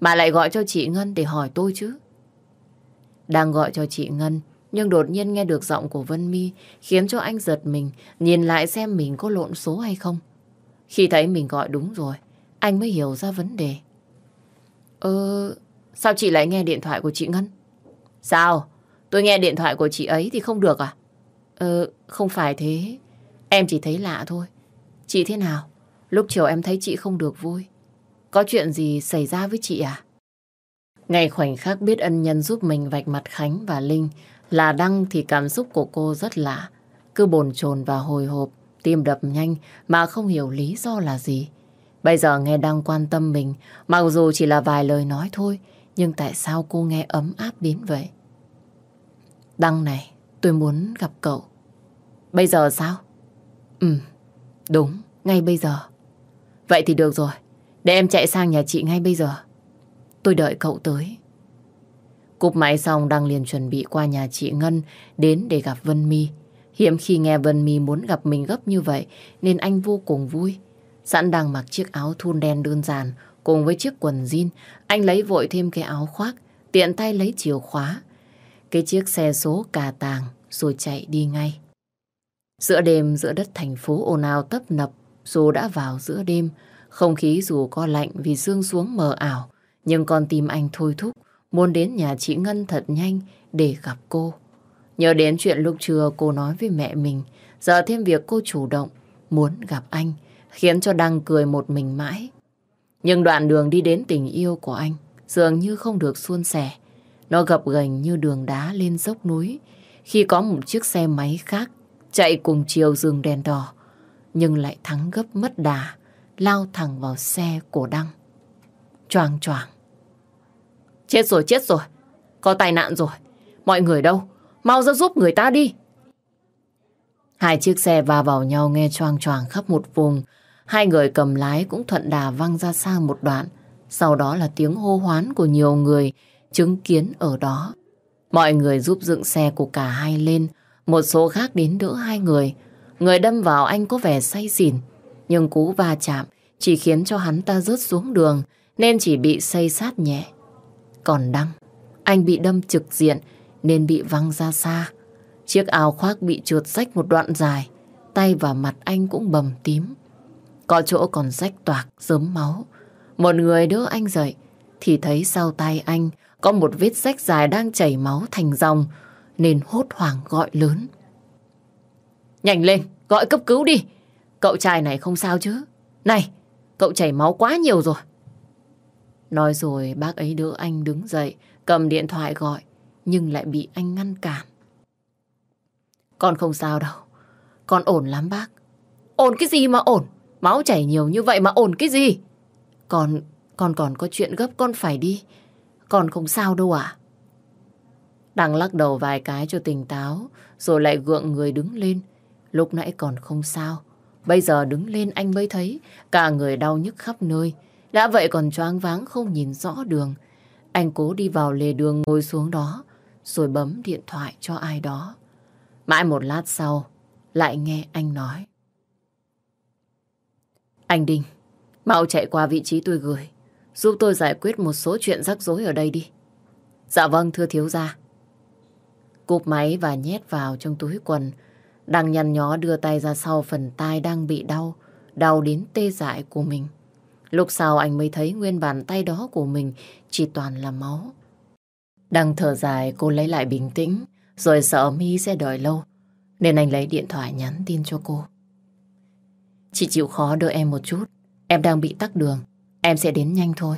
Mà lại gọi cho chị Ngân để hỏi tôi chứ. Đang gọi cho chị Ngân, nhưng đột nhiên nghe được giọng của Vân Mi khiến cho anh giật mình, nhìn lại xem mình có lộn số hay không. Khi thấy mình gọi đúng rồi, anh mới hiểu ra vấn đề. Ờ, sao chị lại nghe điện thoại của chị Ngân? Sao? Tôi nghe điện thoại của chị ấy thì không được à? Ờ, không phải thế. Em chỉ thấy lạ thôi. Chị thế nào? Lúc chiều em thấy chị không được vui. Có chuyện gì xảy ra với chị à? Ngày khoảnh khắc biết ân nhân giúp mình vạch mặt Khánh và Linh là Đăng thì cảm xúc của cô rất lạ. Cứ bồn chồn và hồi hộp, tim đập nhanh mà không hiểu lý do là gì. Bây giờ nghe Đăng quan tâm mình, mặc dù chỉ là vài lời nói thôi, nhưng tại sao cô nghe ấm áp đến vậy? Đăng này, tôi muốn gặp cậu. Bây giờ sao? Ừ, đúng, ngay bây giờ. Vậy thì được rồi, để em chạy sang nhà chị ngay bây giờ. Tôi đợi cậu tới. Cúp máy xong đang liền chuẩn bị qua nhà chị Ngân đến để gặp Vân Mi. Hiếm khi nghe Vân Mi muốn gặp mình gấp như vậy nên anh vô cùng vui. Sẵn đang mặc chiếc áo thun đen đơn giản cùng với chiếc quần jean, anh lấy vội thêm cái áo khoác, tiện tay lấy chìa khóa. Cái chiếc xe số cà tàng rồi chạy đi ngay. Giữa đêm giữa đất thành phố ồn ào tấp nập, dù đã vào giữa đêm, không khí dù có lạnh vì sương xuống mờ ảo, nhưng con tim anh thôi thúc, muốn đến nhà chị Ngân thật nhanh để gặp cô. Nhớ đến chuyện lúc trưa cô nói với mẹ mình, giờ thêm việc cô chủ động, muốn gặp anh, khiến cho Đăng cười một mình mãi. Nhưng đoạn đường đi đến tình yêu của anh dường như không được suôn sẻ. Nó gập ghềnh như đường đá lên dốc núi, khi có một chiếc xe máy khác chạy cùng chiều dừng đèn đỏ, nhưng lại thắng gấp mất đà, lao thẳng vào xe của Đăng. Choàng choàng. Chết rồi, chết rồi. Có tai nạn rồi. Mọi người đâu? Mau ra giúp người ta đi. Hai chiếc xe va vào nhau nghe choang choàng khắp một vùng. Hai người cầm lái cũng thuận đà văng ra xa một đoạn. Sau đó là tiếng hô hoán của nhiều người chứng kiến ở đó. Mọi người giúp dựng xe của cả hai lên. Một số khác đến đỡ hai người. Người đâm vào anh có vẻ say xỉn. Nhưng cú va chạm chỉ khiến cho hắn ta rớt xuống đường nên chỉ bị xây sát nhẹ. Còn Đăng, anh bị đâm trực diện nên bị văng ra xa. Chiếc áo khoác bị trượt rách một đoạn dài, tay và mặt anh cũng bầm tím. Có chỗ còn rách toạc, dớm máu. Một người đỡ anh dậy, thì thấy sau tay anh có một vết rách dài đang chảy máu thành dòng, nên hốt hoảng gọi lớn. Nhanh lên, gọi cấp cứu đi. Cậu trai này không sao chứ. Này, cậu chảy máu quá nhiều rồi. Nói rồi bác ấy đỡ anh đứng dậy, cầm điện thoại gọi, nhưng lại bị anh ngăn cản. Con không sao đâu, con ổn lắm bác. Ổn cái gì mà ổn? Máu chảy nhiều như vậy mà ổn cái gì? Con, con còn có chuyện gấp con phải đi. Con không sao đâu à? đang lắc đầu vài cái cho tỉnh táo, rồi lại gượng người đứng lên. Lúc nãy còn không sao. Bây giờ đứng lên anh mới thấy cả người đau nhức khắp nơi. Đã vậy còn choáng váng không nhìn rõ đường. Anh cố đi vào lề đường ngồi xuống đó, rồi bấm điện thoại cho ai đó. Mãi một lát sau, lại nghe anh nói. Anh Đinh, mau chạy qua vị trí tôi gửi, giúp tôi giải quyết một số chuyện rắc rối ở đây đi. Dạ vâng, thưa thiếu gia. Cúp máy và nhét vào trong túi quần, đang nhăn nhó đưa tay ra sau phần tai đang bị đau, đau đến tê dại của mình. Lúc sau anh mới thấy nguyên bàn tay đó của mình chỉ toàn là máu. Đang thở dài cô lấy lại bình tĩnh rồi sợ mi sẽ đợi lâu nên anh lấy điện thoại nhắn tin cho cô. Chị chịu khó đợi em một chút em đang bị tắc đường em sẽ đến nhanh thôi.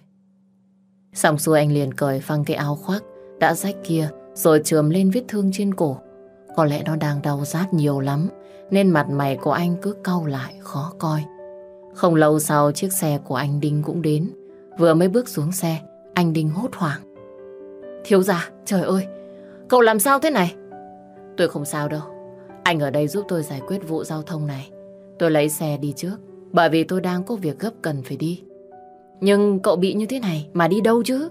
Xong xuôi anh liền cởi phăng cái áo khoác đã rách kia rồi trườm lên vết thương trên cổ. Có lẽ nó đang đau rát nhiều lắm, nên mặt mày của anh cứ cau lại khó coi. Không lâu sau chiếc xe của anh Đinh cũng đến. Vừa mới bước xuống xe, anh Đinh hốt hoảng. Thiếu gia, trời ơi, cậu làm sao thế này? Tôi không sao đâu. Anh ở đây giúp tôi giải quyết vụ giao thông này. Tôi lấy xe đi trước, bởi vì tôi đang có việc gấp cần phải đi. Nhưng cậu bị như thế này mà đi đâu chứ?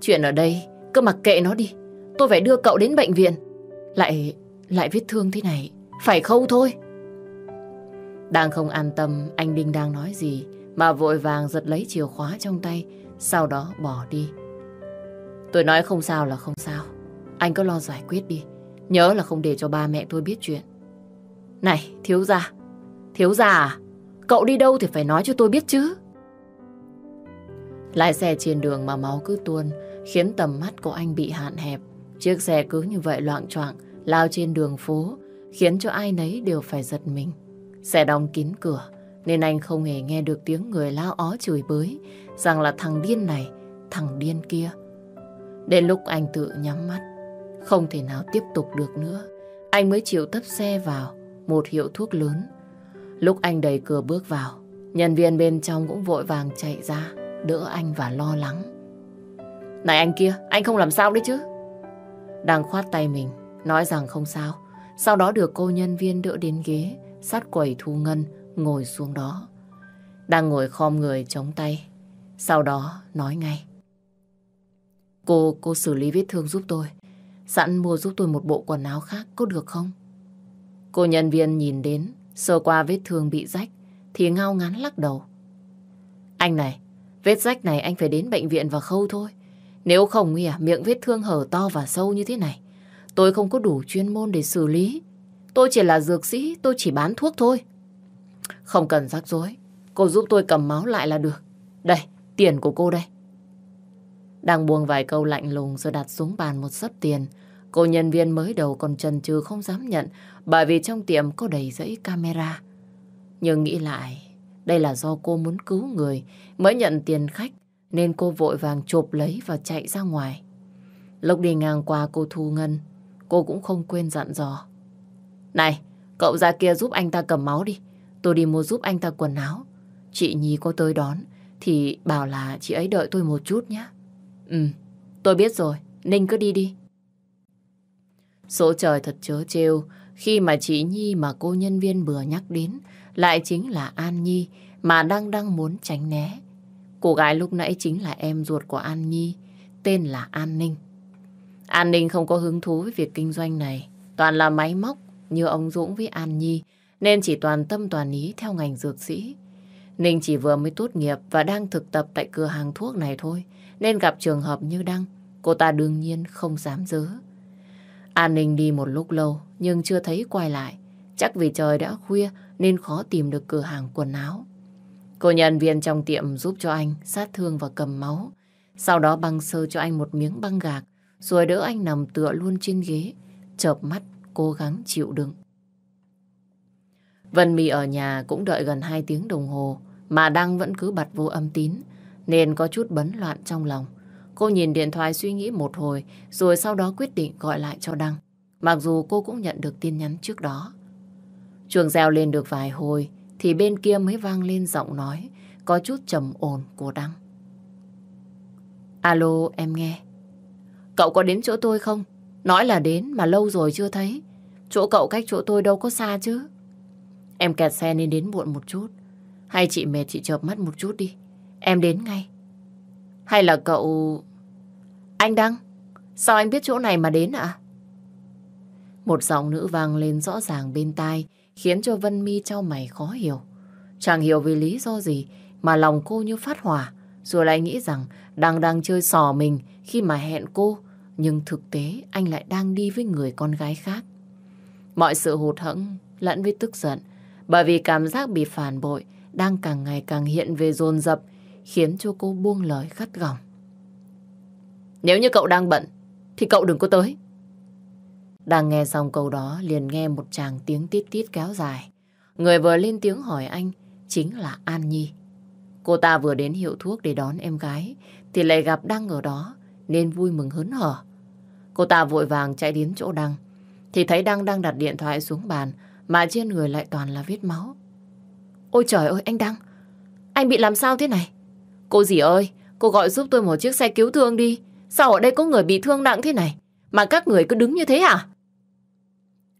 Chuyện ở đây cứ mặc kệ nó đi. Tôi phải đưa cậu đến bệnh viện. Lại lại vết thương thế này, phải khâu thôi. Đang không an tâm anh Đinh đang nói gì mà vội vàng giật lấy chìa khóa trong tay, sau đó bỏ đi. Tôi nói không sao là không sao. Anh cứ lo giải quyết đi. Nhớ là không để cho ba mẹ tôi biết chuyện. Này, thiếu gia. Thiếu gia à? Cậu đi đâu thì phải nói cho tôi biết chứ. Lái xe trên đường mà máu cứ tuôn, khiến tầm mắt của anh bị hạn hẹp. Chiếc xe cứ như vậy loạn choạng lao trên đường phố, khiến cho ai nấy đều phải giật mình. Xe đóng kín cửa, nên anh không hề nghe được tiếng người lao ó chửi bới, rằng là thằng điên này, thằng điên kia. Đến lúc anh tự nhắm mắt, không thể nào tiếp tục được nữa, anh mới chịu tấp xe vào một hiệu thuốc lớn. Lúc anh đẩy cửa bước vào, nhân viên bên trong cũng vội vàng chạy ra, đỡ anh và lo lắng. Này anh kia, anh không làm sao đấy chứ? Đang khoát tay mình, nói rằng không sao. Sau đó được cô nhân viên đỡ đến ghế, sát quầy thu ngân, ngồi xuống đó. Đang ngồi khom người chống tay. Sau đó nói ngay. Cô, cô xử lý vết thương giúp tôi. Sẵn mua giúp tôi một bộ quần áo khác, có được không? Cô nhân viên nhìn đến, sơ qua vết thương bị rách, thì ngao ngán lắc đầu. Anh này, vết rách này anh phải đến bệnh viện và khâu thôi. Nếu không, à, miệng vết thương hở to và sâu như thế này, tôi không có đủ chuyên môn để xử lý. Tôi chỉ là dược sĩ, tôi chỉ bán thuốc thôi. Không cần rắc rối, cô giúp tôi cầm máu lại là được. Đây, tiền của cô đây. Đang buông vài câu lạnh lùng rồi đặt xuống bàn một sấp tiền. Cô nhân viên mới đầu còn chần chừ không dám nhận bởi vì trong tiệm có đầy dãy camera. Nhưng nghĩ lại, đây là do cô muốn cứu người mới nhận tiền khách nên cô vội vàng chộp lấy và chạy ra ngoài. Lúc đi ngang qua cô Thu Ngân, cô cũng không quên dặn dò. Này, cậu ra kia giúp anh ta cầm máu đi. Tôi đi mua giúp anh ta quần áo. Chị Nhi có tới đón thì bảo là chị ấy đợi tôi một chút nhé. Ừ, tôi biết rồi. Ninh cứ đi đi. Số trời thật chớ trêu khi mà chị Nhi mà cô nhân viên vừa nhắc đến lại chính là An Nhi mà đang đang muốn tránh né. Cô gái lúc nãy chính là em ruột của An Nhi, tên là An Ninh. An Ninh không có hứng thú với việc kinh doanh này, toàn là máy móc như ông Dũng với An Nhi, nên chỉ toàn tâm toàn ý theo ngành dược sĩ. Ninh chỉ vừa mới tốt nghiệp và đang thực tập tại cửa hàng thuốc này thôi, nên gặp trường hợp như Đăng, cô ta đương nhiên không dám dớ. An Ninh đi một lúc lâu nhưng chưa thấy quay lại, chắc vì trời đã khuya nên khó tìm được cửa hàng quần áo. Cô nhân viên trong tiệm giúp cho anh sát thương và cầm máu. Sau đó băng sơ cho anh một miếng băng gạc, rồi đỡ anh nằm tựa luôn trên ghế, chợp mắt cố gắng chịu đựng. Vân My ở nhà cũng đợi gần 2 tiếng đồng hồ, mà Đăng vẫn cứ bật vô âm tín, nên có chút bấn loạn trong lòng. Cô nhìn điện thoại suy nghĩ một hồi, rồi sau đó quyết định gọi lại cho Đăng. Mặc dù cô cũng nhận được tin nhắn trước đó. Chuồng reo lên được vài hồi, thì bên kia mới vang lên giọng nói có chút trầm ổn của Đăng. Alo, em nghe. Cậu có đến chỗ tôi không? Nói là đến mà lâu rồi chưa thấy. Chỗ cậu cách chỗ tôi đâu có xa chứ. Em kẹt xe nên đến muộn một chút. Hay chị mệt chị chợp mắt một chút đi. Em đến ngay. Hay là cậu... Anh Đăng, sao anh biết chỗ này mà đến ạ? Một giọng nữ vang lên rõ ràng bên tai, khiến cho Vân Mi trao mày khó hiểu. Chẳng hiểu vì lý do gì mà lòng cô như phát hỏa, rồi lại nghĩ rằng đang đang chơi sò mình khi mà hẹn cô, nhưng thực tế anh lại đang đi với người con gái khác. Mọi sự hụt hẫng lẫn với tức giận, bởi vì cảm giác bị phản bội đang càng ngày càng hiện về dồn dập, khiến cho cô buông lời khắt gỏng. Nếu như cậu đang bận, thì cậu đừng có tới. Đang nghe xong câu đó liền nghe một chàng tiếng tít tít kéo dài. Người vừa lên tiếng hỏi anh chính là An Nhi. Cô ta vừa đến hiệu thuốc để đón em gái thì lại gặp Đăng ở đó nên vui mừng hớn hở. Cô ta vội vàng chạy đến chỗ Đăng. Thì thấy Đăng đang đặt điện thoại xuống bàn mà trên người lại toàn là vết máu. Ôi trời ơi anh Đăng, anh bị làm sao thế này? Cô gì ơi, cô gọi giúp tôi một chiếc xe cứu thương đi. Sao ở đây có người bị thương nặng thế này? Mà các người cứ đứng như thế à?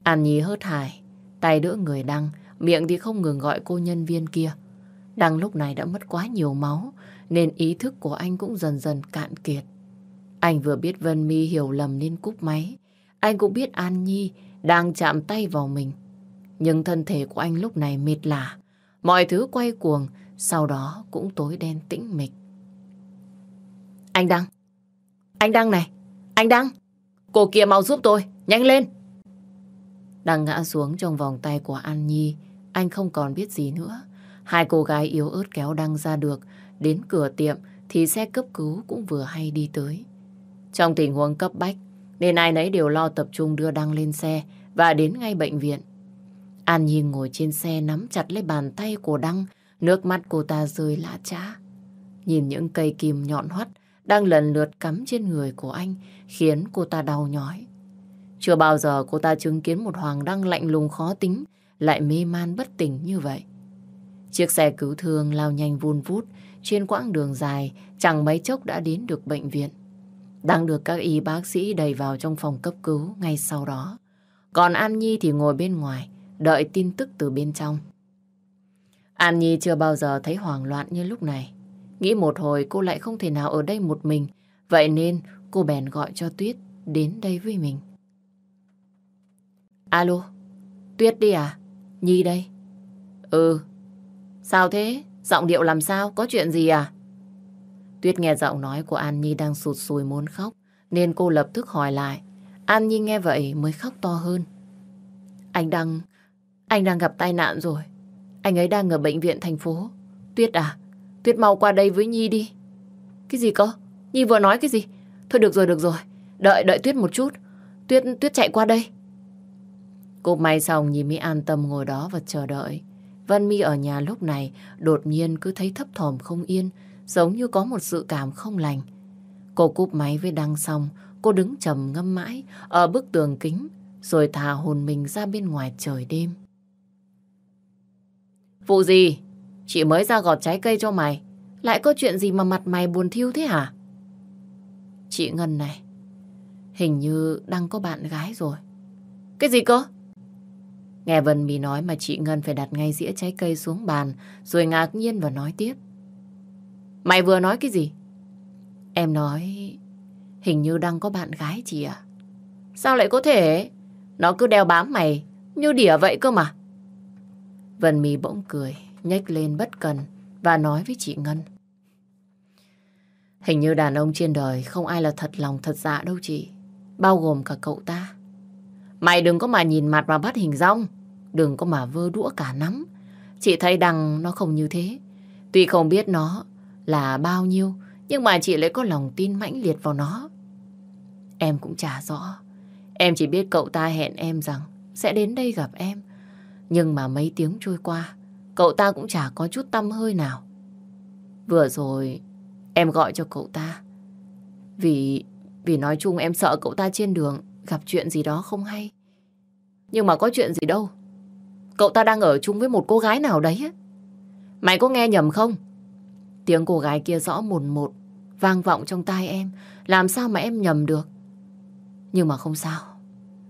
An Nhi hớt hải, tay đỡ người Đăng, miệng thì không ngừng gọi cô nhân viên kia. Đăng lúc này đã mất quá nhiều máu, nên ý thức của anh cũng dần dần cạn kiệt. Anh vừa biết Vân Mi hiểu lầm nên cúp máy. Anh cũng biết An Nhi đang chạm tay vào mình. Nhưng thân thể của anh lúc này mệt lả. Mọi thứ quay cuồng, sau đó cũng tối đen tĩnh mịch. Anh Đăng! Anh Đăng này! Anh Đăng! Cô kia mau giúp tôi! Nhanh lên! Đang ngã xuống trong vòng tay của An Nhi. Anh không còn biết gì nữa. Hai cô gái yếu ớt kéo Đăng ra được. Đến cửa tiệm thì xe cấp cứu cũng vừa hay đi tới. Trong tình huống cấp bách, nên ai nấy đều lo tập trung đưa Đăng lên xe và đến ngay bệnh viện. An Nhi ngồi trên xe nắm chặt lấy bàn tay của Đăng, nước mắt cô ta rơi lã trá. Nhìn những cây kim nhọn hoắt đang lần lượt cắm trên người của anh khiến cô ta đau nhói. Chưa bao giờ cô ta chứng kiến một Hoàng Đăng lạnh lùng khó tính lại mê man bất tỉnh như vậy. Chiếc xe cứu thương lao nhanh vun vút trên quãng đường dài chẳng mấy chốc đã đến được bệnh viện. Đang được các y bác sĩ đẩy vào trong phòng cấp cứu ngay sau đó. Còn An Nhi thì ngồi bên ngoài, đợi tin tức từ bên trong. An Nhi chưa bao giờ thấy hoảng loạn như lúc này. Nghĩ một hồi cô lại không thể nào ở đây một mình, vậy nên cô bèn gọi cho Tuyết đến đây với mình. Alo, Tuyết đi à? Nhi đây. Ừ. Sao thế? Giọng điệu làm sao? Có chuyện gì à? Tuyết nghe giọng nói của An Nhi đang sụt sùi muốn khóc, nên cô lập tức hỏi lại. An Nhi nghe vậy mới khóc to hơn. Anh đang... Anh đang gặp tai nạn rồi. Anh ấy đang ở bệnh viện thành phố. Tuyết à? Tuyết mau qua đây với Nhi đi. Cái gì cơ? Nhi vừa nói cái gì? Thôi được rồi, được rồi. Đợi, đợi Tuyết một chút. Tuyết, Tuyết chạy qua đây. Cô may xong Nhi mới an tâm ngồi đó và chờ đợi. Vân Mi ở nhà lúc này đột nhiên cứ thấy thấp thỏm không yên, giống như có một sự cảm không lành. Cô cúp máy với Đăng xong, cô đứng trầm ngâm mãi ở bức tường kính, rồi thả hồn mình ra bên ngoài trời đêm. Vụ gì? Chị mới ra gọt trái cây cho mày. Lại có chuyện gì mà mặt mày buồn thiêu thế hả? Chị Ngân này, hình như đang có bạn gái rồi. Cái gì cơ? Nghe Vân Mì nói mà chị Ngân phải đặt ngay dĩa trái cây xuống bàn, rồi ngạc nhiên và nói tiếp. Mày vừa nói cái gì? Em nói hình như đang có bạn gái chị à? Sao lại có thể? Nó cứ đeo bám mày như đỉa vậy cơ mà. Vân Mì bỗng cười, nhếch lên bất cần và nói với chị Ngân. Hình như đàn ông trên đời không ai là thật lòng thật dạ đâu chị. Bao gồm cả cậu ta. Mày đừng có mà nhìn mặt mà bắt hình rong. Đừng có mà vơ đũa cả nắm. Chị thấy đằng nó không như thế. Tuy không biết nó là bao nhiêu, nhưng mà chị lại có lòng tin mãnh liệt vào nó. Em cũng chả rõ. Em chỉ biết cậu ta hẹn em rằng sẽ đến đây gặp em. Nhưng mà mấy tiếng trôi qua, cậu ta cũng chả có chút tâm hơi nào. Vừa rồi, em gọi cho cậu ta. Vì vì nói chung em sợ cậu ta trên đường gặp chuyện gì đó không hay. Nhưng mà có chuyện gì đâu. Cậu ta đang ở chung với một cô gái nào đấy. Mày có nghe nhầm không? Tiếng cô gái kia rõ mồn một, vang vọng trong tai em. Làm sao mà em nhầm được? Nhưng mà không sao.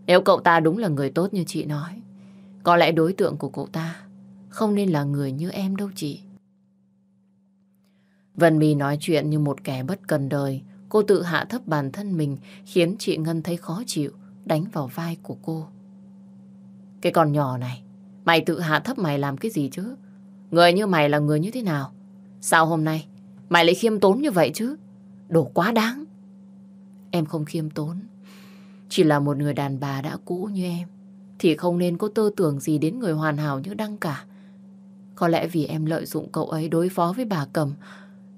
Nếu cậu ta đúng là người tốt như chị nói, có lẽ đối tượng của cậu ta không nên là người như em đâu chị. Vân My nói chuyện như một kẻ bất cần đời. Cô tự hạ thấp bản thân mình khiến chị Ngân thấy khó chịu, đánh vào vai của cô. Cái con nhỏ này, mày tự hạ thấp mày làm cái gì chứ? Người như mày là người như thế nào? Sao hôm nay mày lại khiêm tốn như vậy chứ? Đồ quá đáng. Em không khiêm tốn. Chỉ là một người đàn bà đã cũ như em thì không nên có tư tưởng gì đến người hoàn hảo như Đăng cả. Có lẽ vì em lợi dụng cậu ấy đối phó với bà Cầm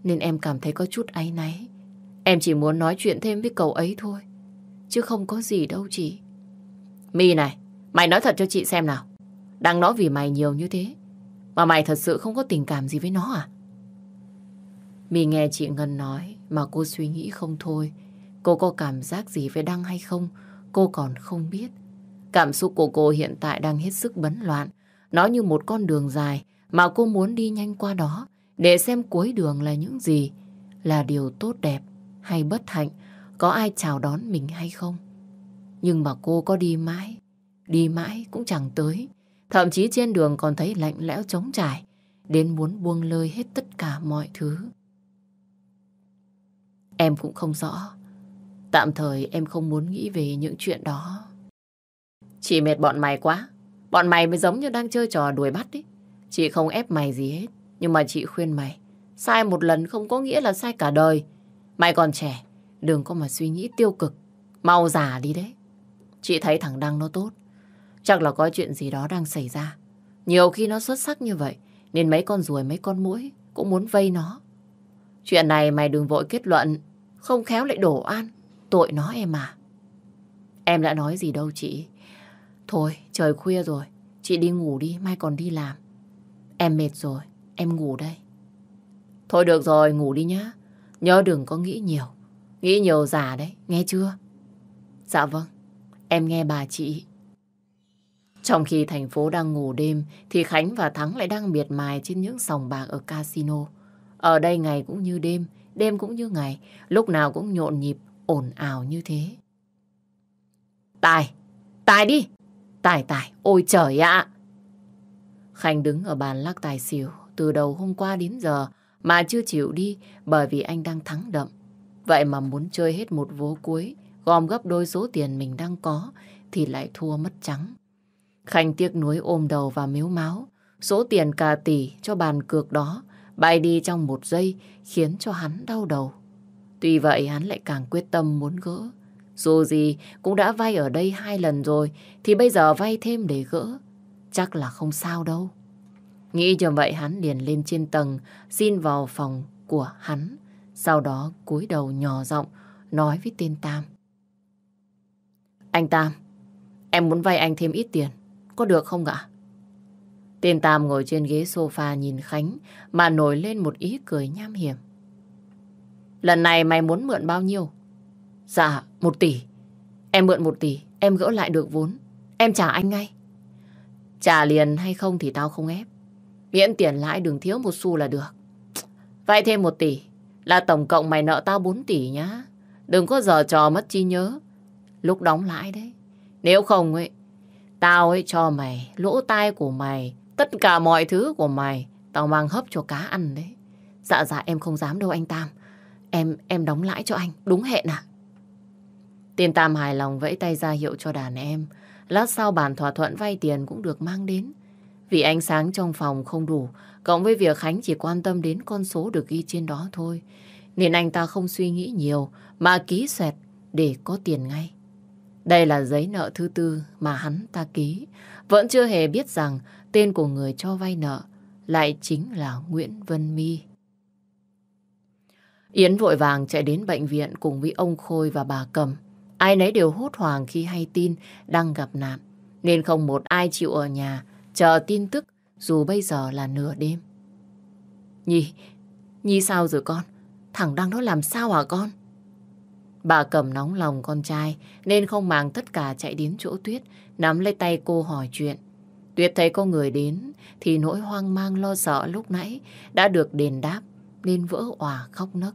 nên em cảm thấy có chút áy náy. Em chỉ muốn nói chuyện thêm với cậu ấy thôi. Chứ không có gì đâu chị. My này, mày nói thật cho chị xem nào. Đăng nói vì mày nhiều như thế. Mà mày thật sự không có tình cảm gì với nó à? My nghe chị Ngân nói mà cô suy nghĩ không thôi. Cô có cảm giác gì với Đăng hay không? Cô còn không biết. Cảm xúc của cô hiện tại đang hết sức bấn loạn. Nó như một con đường dài mà cô muốn đi nhanh qua đó để xem cuối đường là những gì. Là điều tốt đẹp hay bất hạnh, có ai chào đón mình hay không. Nhưng mà cô có đi mãi, đi mãi cũng chẳng tới. Thậm chí trên đường còn thấy lạnh lẽo trống trải, đến muốn buông lơi hết tất cả mọi thứ. Em cũng không rõ. Tạm thời em không muốn nghĩ về những chuyện đó. Chị mệt bọn mày quá. Bọn mày mới giống như đang chơi trò đuổi bắt ấy. Chị không ép mày gì hết. Nhưng mà chị khuyên mày. Sai một lần không có nghĩa là sai cả đời. Mày còn trẻ. Đừng có mà suy nghĩ tiêu cực. Mau già đi đấy. Chị thấy thằng Đăng nó tốt. Chắc là có chuyện gì đó đang xảy ra. Nhiều khi nó xuất sắc như vậy. Nên mấy con ruồi, mấy con muỗi cũng muốn vây nó. Chuyện này mày đừng vội kết luận. Không khéo lại đổ an. Tội nó em à. Em đã nói gì đâu chị. Thôi, trời khuya rồi. Chị đi ngủ đi, mai còn đi làm. Em mệt rồi, em ngủ đây. Thôi được rồi, ngủ đi nhá. Nhớ đừng có nghĩ nhiều. Nghĩ nhiều già đấy, nghe chưa? Dạ vâng, em nghe bà chị. Trong khi thành phố đang ngủ đêm, thì Khánh và Thắng lại đang miệt mài trên những sòng bạc ở casino. Ở đây ngày cũng như đêm, đêm cũng như ngày, lúc nào cũng nhộn nhịp, ồn ào như thế. Tài, tài đi! Tài tài, ôi trời ạ! Khánh đứng ở bàn lắc tài xỉu từ đầu hôm qua đến giờ mà chưa chịu đi bởi vì anh đang thắng đậm. Vậy mà muốn chơi hết một vố cuối, gom gấp đôi số tiền mình đang có thì lại thua mất trắng. Khanh tiếc nuối ôm đầu và miếu máu. Số tiền cả tỷ cho bàn cược đó bay đi trong một giây khiến cho hắn đau đầu. Tuy vậy hắn lại càng quyết tâm muốn gỡ. Dù gì cũng đã vay ở đây hai lần rồi thì bây giờ vay thêm để gỡ. Chắc là không sao đâu. Nghĩ cho vậy hắn liền lên trên tầng xin vào phòng của hắn. Sau đó cúi đầu nhỏ giọng nói với tên Tam. Anh Tam, em muốn vay anh thêm ít tiền. Có được không ạ? Tên Tam ngồi trên ghế sofa nhìn Khánh mà nổi lên một ý cười nham hiểm. Lần này mày muốn mượn bao nhiêu? Dạ, một tỷ. Em mượn một tỷ, em gỡ lại được vốn. Em trả anh ngay. Trả liền hay không thì tao không ép. Miễn tiền lãi đừng thiếu một xu là được. Vay thêm một tỷ là tổng cộng mày nợ tao 4 tỷ nhá. Đừng có giờ trò mất chi nhớ. Lúc đóng lãi đấy. Nếu không ấy, tao ấy cho mày lỗ tai của mày, tất cả mọi thứ của mày, tao mang hấp cho cá ăn đấy. Dạ dạ em không dám đâu anh Tam. Em em đóng lãi cho anh, đúng hẹn à? Tiền Tam hài lòng vẫy tay ra hiệu cho đàn em. Lát sau bản thỏa thuận vay tiền cũng được mang đến. Vì ánh sáng trong phòng không đủ, cộng với việc Khánh chỉ quan tâm đến con số được ghi trên đó thôi. Nên anh ta không suy nghĩ nhiều mà ký xoẹt để có tiền ngay. Đây là giấy nợ thứ tư mà hắn ta ký. Vẫn chưa hề biết rằng tên của người cho vay nợ lại chính là Nguyễn Vân My. Yến vội vàng chạy đến bệnh viện cùng với ông Khôi và bà Cầm. Ai nấy đều hốt hoảng khi hay tin đang gặp nạn, nên không một ai chịu ở nhà chờ tin tức dù bây giờ là nửa đêm. Nhi, Nhi sao rồi con? Thằng Đăng nó làm sao hả con? Bà cầm nóng lòng con trai nên không màng tất cả chạy đến chỗ Tuyết nắm lấy tay cô hỏi chuyện. Tuyết thấy có người đến thì nỗi hoang mang lo sợ lúc nãy đã được đền đáp nên vỡ òa khóc nấc.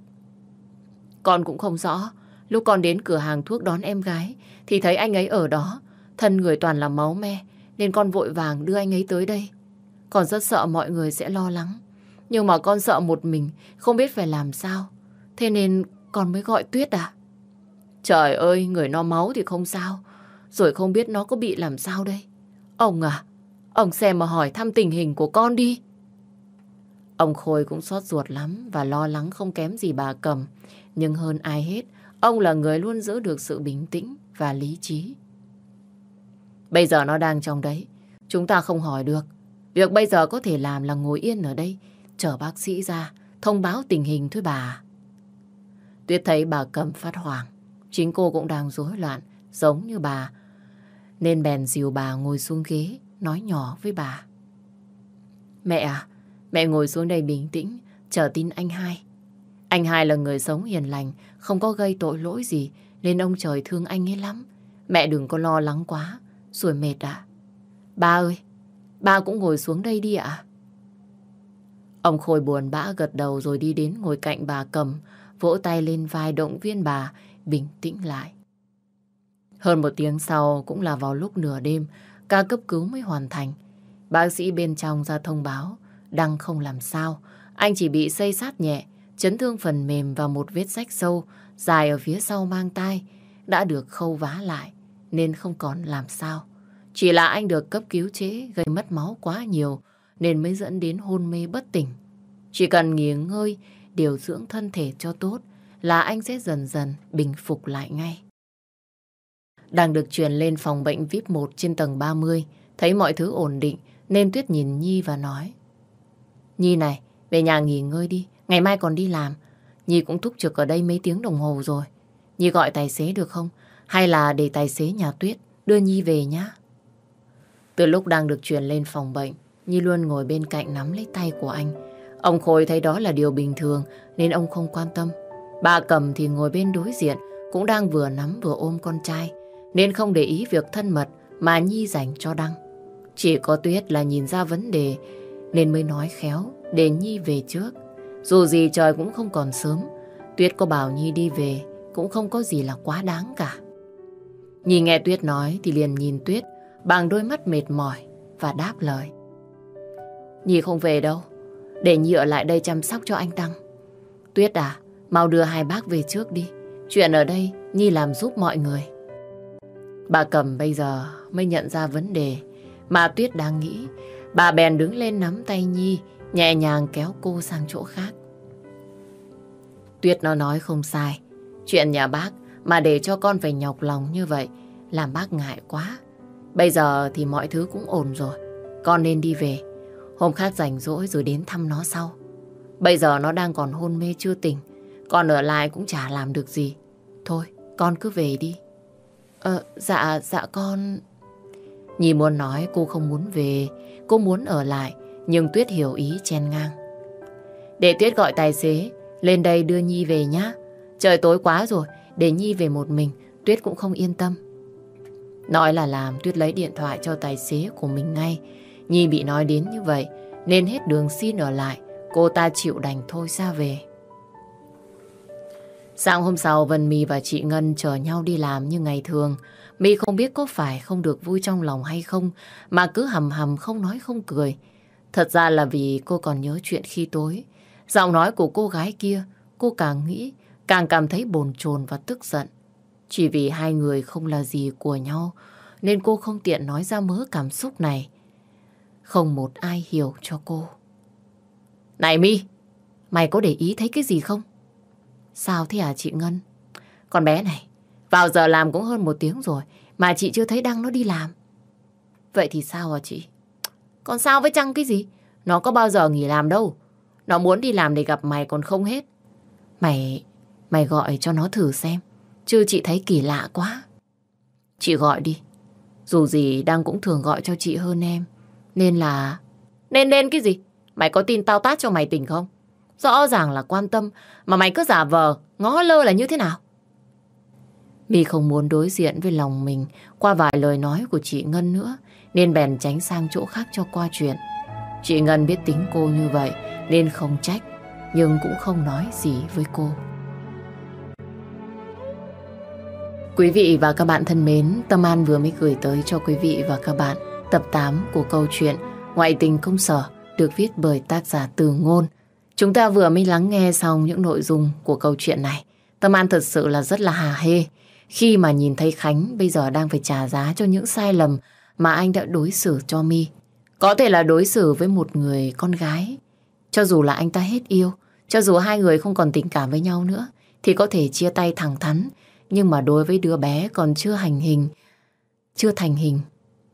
Con cũng không rõ lúc con đến cửa hàng thuốc đón em gái thì thấy anh ấy ở đó thân người toàn là máu me nên con vội vàng đưa anh ấy tới đây. Con rất sợ mọi người sẽ lo lắng. Nhưng mà con sợ một mình, không biết phải làm sao. Thế nên con mới gọi Tuyết à? Trời ơi, người no máu thì không sao. Rồi không biết nó có bị làm sao đây. Ông à, ông xem mà hỏi thăm tình hình của con đi. Ông Khôi cũng xót ruột lắm và lo lắng không kém gì bà Cầm. Nhưng hơn ai hết, ông là người luôn giữ được sự bình tĩnh và lý trí. Bây giờ nó đang trong đấy. Chúng ta không hỏi được. Việc bây giờ có thể làm là ngồi yên ở đây, chờ bác sĩ ra, thông báo tình hình thôi bà. Tuyết thấy bà cầm phát hoảng. Chính cô cũng đang rối loạn, giống như bà. Nên bèn dìu bà ngồi xuống ghế, nói nhỏ với bà. Mẹ à, mẹ ngồi xuống đây bình tĩnh, chờ tin anh hai. Anh hai là người sống hiền lành, không có gây tội lỗi gì, nên ông trời thương anh ấy lắm. Mẹ đừng có lo lắng quá, rồi mệt à. Ba ơi, ba cũng ngồi xuống đây đi ạ. Ông Khôi buồn bã gật đầu rồi đi đến ngồi cạnh bà cầm, vỗ tay lên vai động viên bà, bình tĩnh lại. Hơn một tiếng sau cũng là vào lúc nửa đêm, ca cấp cứu mới hoàn thành. Bác sĩ bên trong ra thông báo, Đăng không làm sao, anh chỉ bị xây sát nhẹ, chấn thương phần mềm và một vết rách sâu, dài ở phía sau mang tai, đã được khâu vá lại, nên không còn làm sao. Chỉ là anh được cấp cứu chế gây mất máu quá nhiều, nên mới dẫn đến hôn mê bất tỉnh. Chỉ cần nghỉ ngơi, điều dưỡng thân thể cho tốt, là anh sẽ dần dần bình phục lại ngay. Đang được chuyển lên phòng bệnh VIP 1 trên tầng 30, thấy mọi thứ ổn định nên Tuyết nhìn Nhi và nói. Nhi này, về nhà nghỉ ngơi đi, ngày mai còn đi làm. Nhi cũng thúc trực ở đây mấy tiếng đồng hồ rồi. Nhi gọi tài xế được không? Hay là để tài xế nhà Tuyết đưa Nhi về nhá? Từ lúc đang được chuyển lên phòng bệnh, Nhi luôn ngồi bên cạnh nắm lấy tay của anh. Ông Khôi thấy đó là điều bình thường nên ông không quan tâm. Bà cầm thì ngồi bên đối diện cũng đang vừa nắm vừa ôm con trai nên không để ý việc thân mật mà Nhi dành cho Đăng. Chỉ có Tuyết là nhìn ra vấn đề nên mới nói khéo để Nhi về trước. Dù gì trời cũng không còn sớm, Tuyết có bảo Nhi đi về cũng không có gì là quá đáng cả. Nhi nghe Tuyết nói thì liền nhìn Tuyết bằng đôi mắt mệt mỏi và đáp lời. Nhi không về đâu, để Nhi ở lại đây chăm sóc cho anh Tăng. Tuyết à, mau đưa hai bác về trước đi. Chuyện ở đây Nhi làm giúp mọi người. Bà cầm bây giờ mới nhận ra vấn đề mà Tuyết đang nghĩ. Bà bèn đứng lên nắm tay Nhi, nhẹ nhàng kéo cô sang chỗ khác. Tuyết nó nói không sai. Chuyện nhà bác mà để cho con phải nhọc lòng như vậy làm bác ngại quá. Bây giờ thì mọi thứ cũng ổn rồi. Con nên đi về. Hôm khác rảnh rỗi rồi đến thăm nó sau. Bây giờ nó đang còn hôn mê chưa tỉnh. Con ở lại cũng chả làm được gì. Thôi, con cứ về đi. Ờ, dạ, dạ con... Nhi muốn nói cô không muốn về, cô muốn ở lại, nhưng Tuyết hiểu ý chen ngang. Để Tuyết gọi tài xế, lên đây đưa Nhi về nhá. Trời tối quá rồi, để Nhi về một mình, Tuyết cũng không yên tâm. Nói là làm, Tuyết lấy điện thoại cho tài xế của mình ngay. Nhi bị nói đến như vậy, nên hết đường xin ở lại, cô ta chịu đành thôi ra về. Sáng hôm sau Vân My và chị Ngân chờ nhau đi làm như ngày thường. My không biết có phải không được vui trong lòng hay không mà cứ hầm hầm không nói không cười. Thật ra là vì cô còn nhớ chuyện khi tối. Giọng nói của cô gái kia cô càng nghĩ càng cảm thấy bồn chồn và tức giận. Chỉ vì hai người không là gì của nhau nên cô không tiện nói ra mớ cảm xúc này. Không một ai hiểu cho cô. Này mi mày có để ý thấy cái gì không? Sao thế hả chị Ngân? Con bé này, vào giờ làm cũng hơn một tiếng rồi, mà chị chưa thấy Đăng nó đi làm. Vậy thì sao hả chị? Còn sao với Trăng cái gì? Nó có bao giờ nghỉ làm đâu. Nó muốn đi làm để gặp mày còn không hết. Mày, mày gọi cho nó thử xem. Chứ chị thấy kỳ lạ quá. Chị gọi đi. Dù gì đang cũng thường gọi cho chị hơn em. Nên là... Nên nên cái gì? Mày có tin tao tát cho mày tỉnh không? Rõ ràng là quan tâm, mà mày cứ giả vờ, ngó lơ là như thế nào? Vì không muốn đối diện với lòng mình qua vài lời nói của chị Ngân nữa, nên bèn tránh sang chỗ khác cho qua chuyện. Chị Ngân biết tính cô như vậy, nên không trách, nhưng cũng không nói gì với cô. Quý vị và các bạn thân mến, Tâm An vừa mới gửi tới cho quý vị và các bạn tập 8 của câu chuyện Ngoại tình công sở được viết bởi tác giả Từ Ngôn. Chúng ta vừa mới lắng nghe xong những nội dung của câu chuyện này. Tâm An thật sự là rất là hà hê khi mà nhìn thấy Khánh bây giờ đang phải trả giá cho những sai lầm mà anh đã đối xử cho mi Có thể là đối xử với một người con gái. Cho dù là anh ta hết yêu, cho dù hai người không còn tình cảm với nhau nữa, thì có thể chia tay thẳng thắn. Nhưng mà đối với đứa bé còn chưa hành hình, chưa thành hình,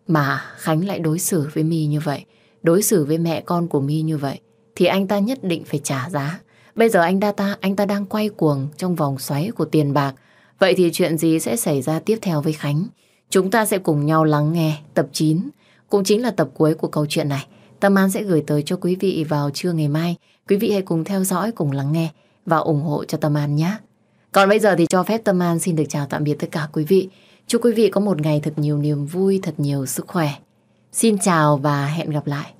mà Khánh lại đối xử với mi như vậy, đối xử với mẹ con của mi như vậy, thì anh ta nhất định phải trả giá. Bây giờ anh ta, anh ta đang quay cuồng trong vòng xoáy của tiền bạc. Vậy thì chuyện gì sẽ xảy ra tiếp theo với Khánh? Chúng ta sẽ cùng nhau lắng nghe tập 9, cũng chính là tập cuối của câu chuyện này. Tâm An sẽ gửi tới cho quý vị vào trưa ngày mai. Quý vị hãy cùng theo dõi, cùng lắng nghe. và ủng hộ cho Tâm An nhé. Còn bây giờ thì cho phép Tâm An xin được chào tạm biệt tất cả quý vị. Chúc quý vị có một ngày thật nhiều niềm vui, thật nhiều sức khỏe. Xin chào và hẹn gặp lại.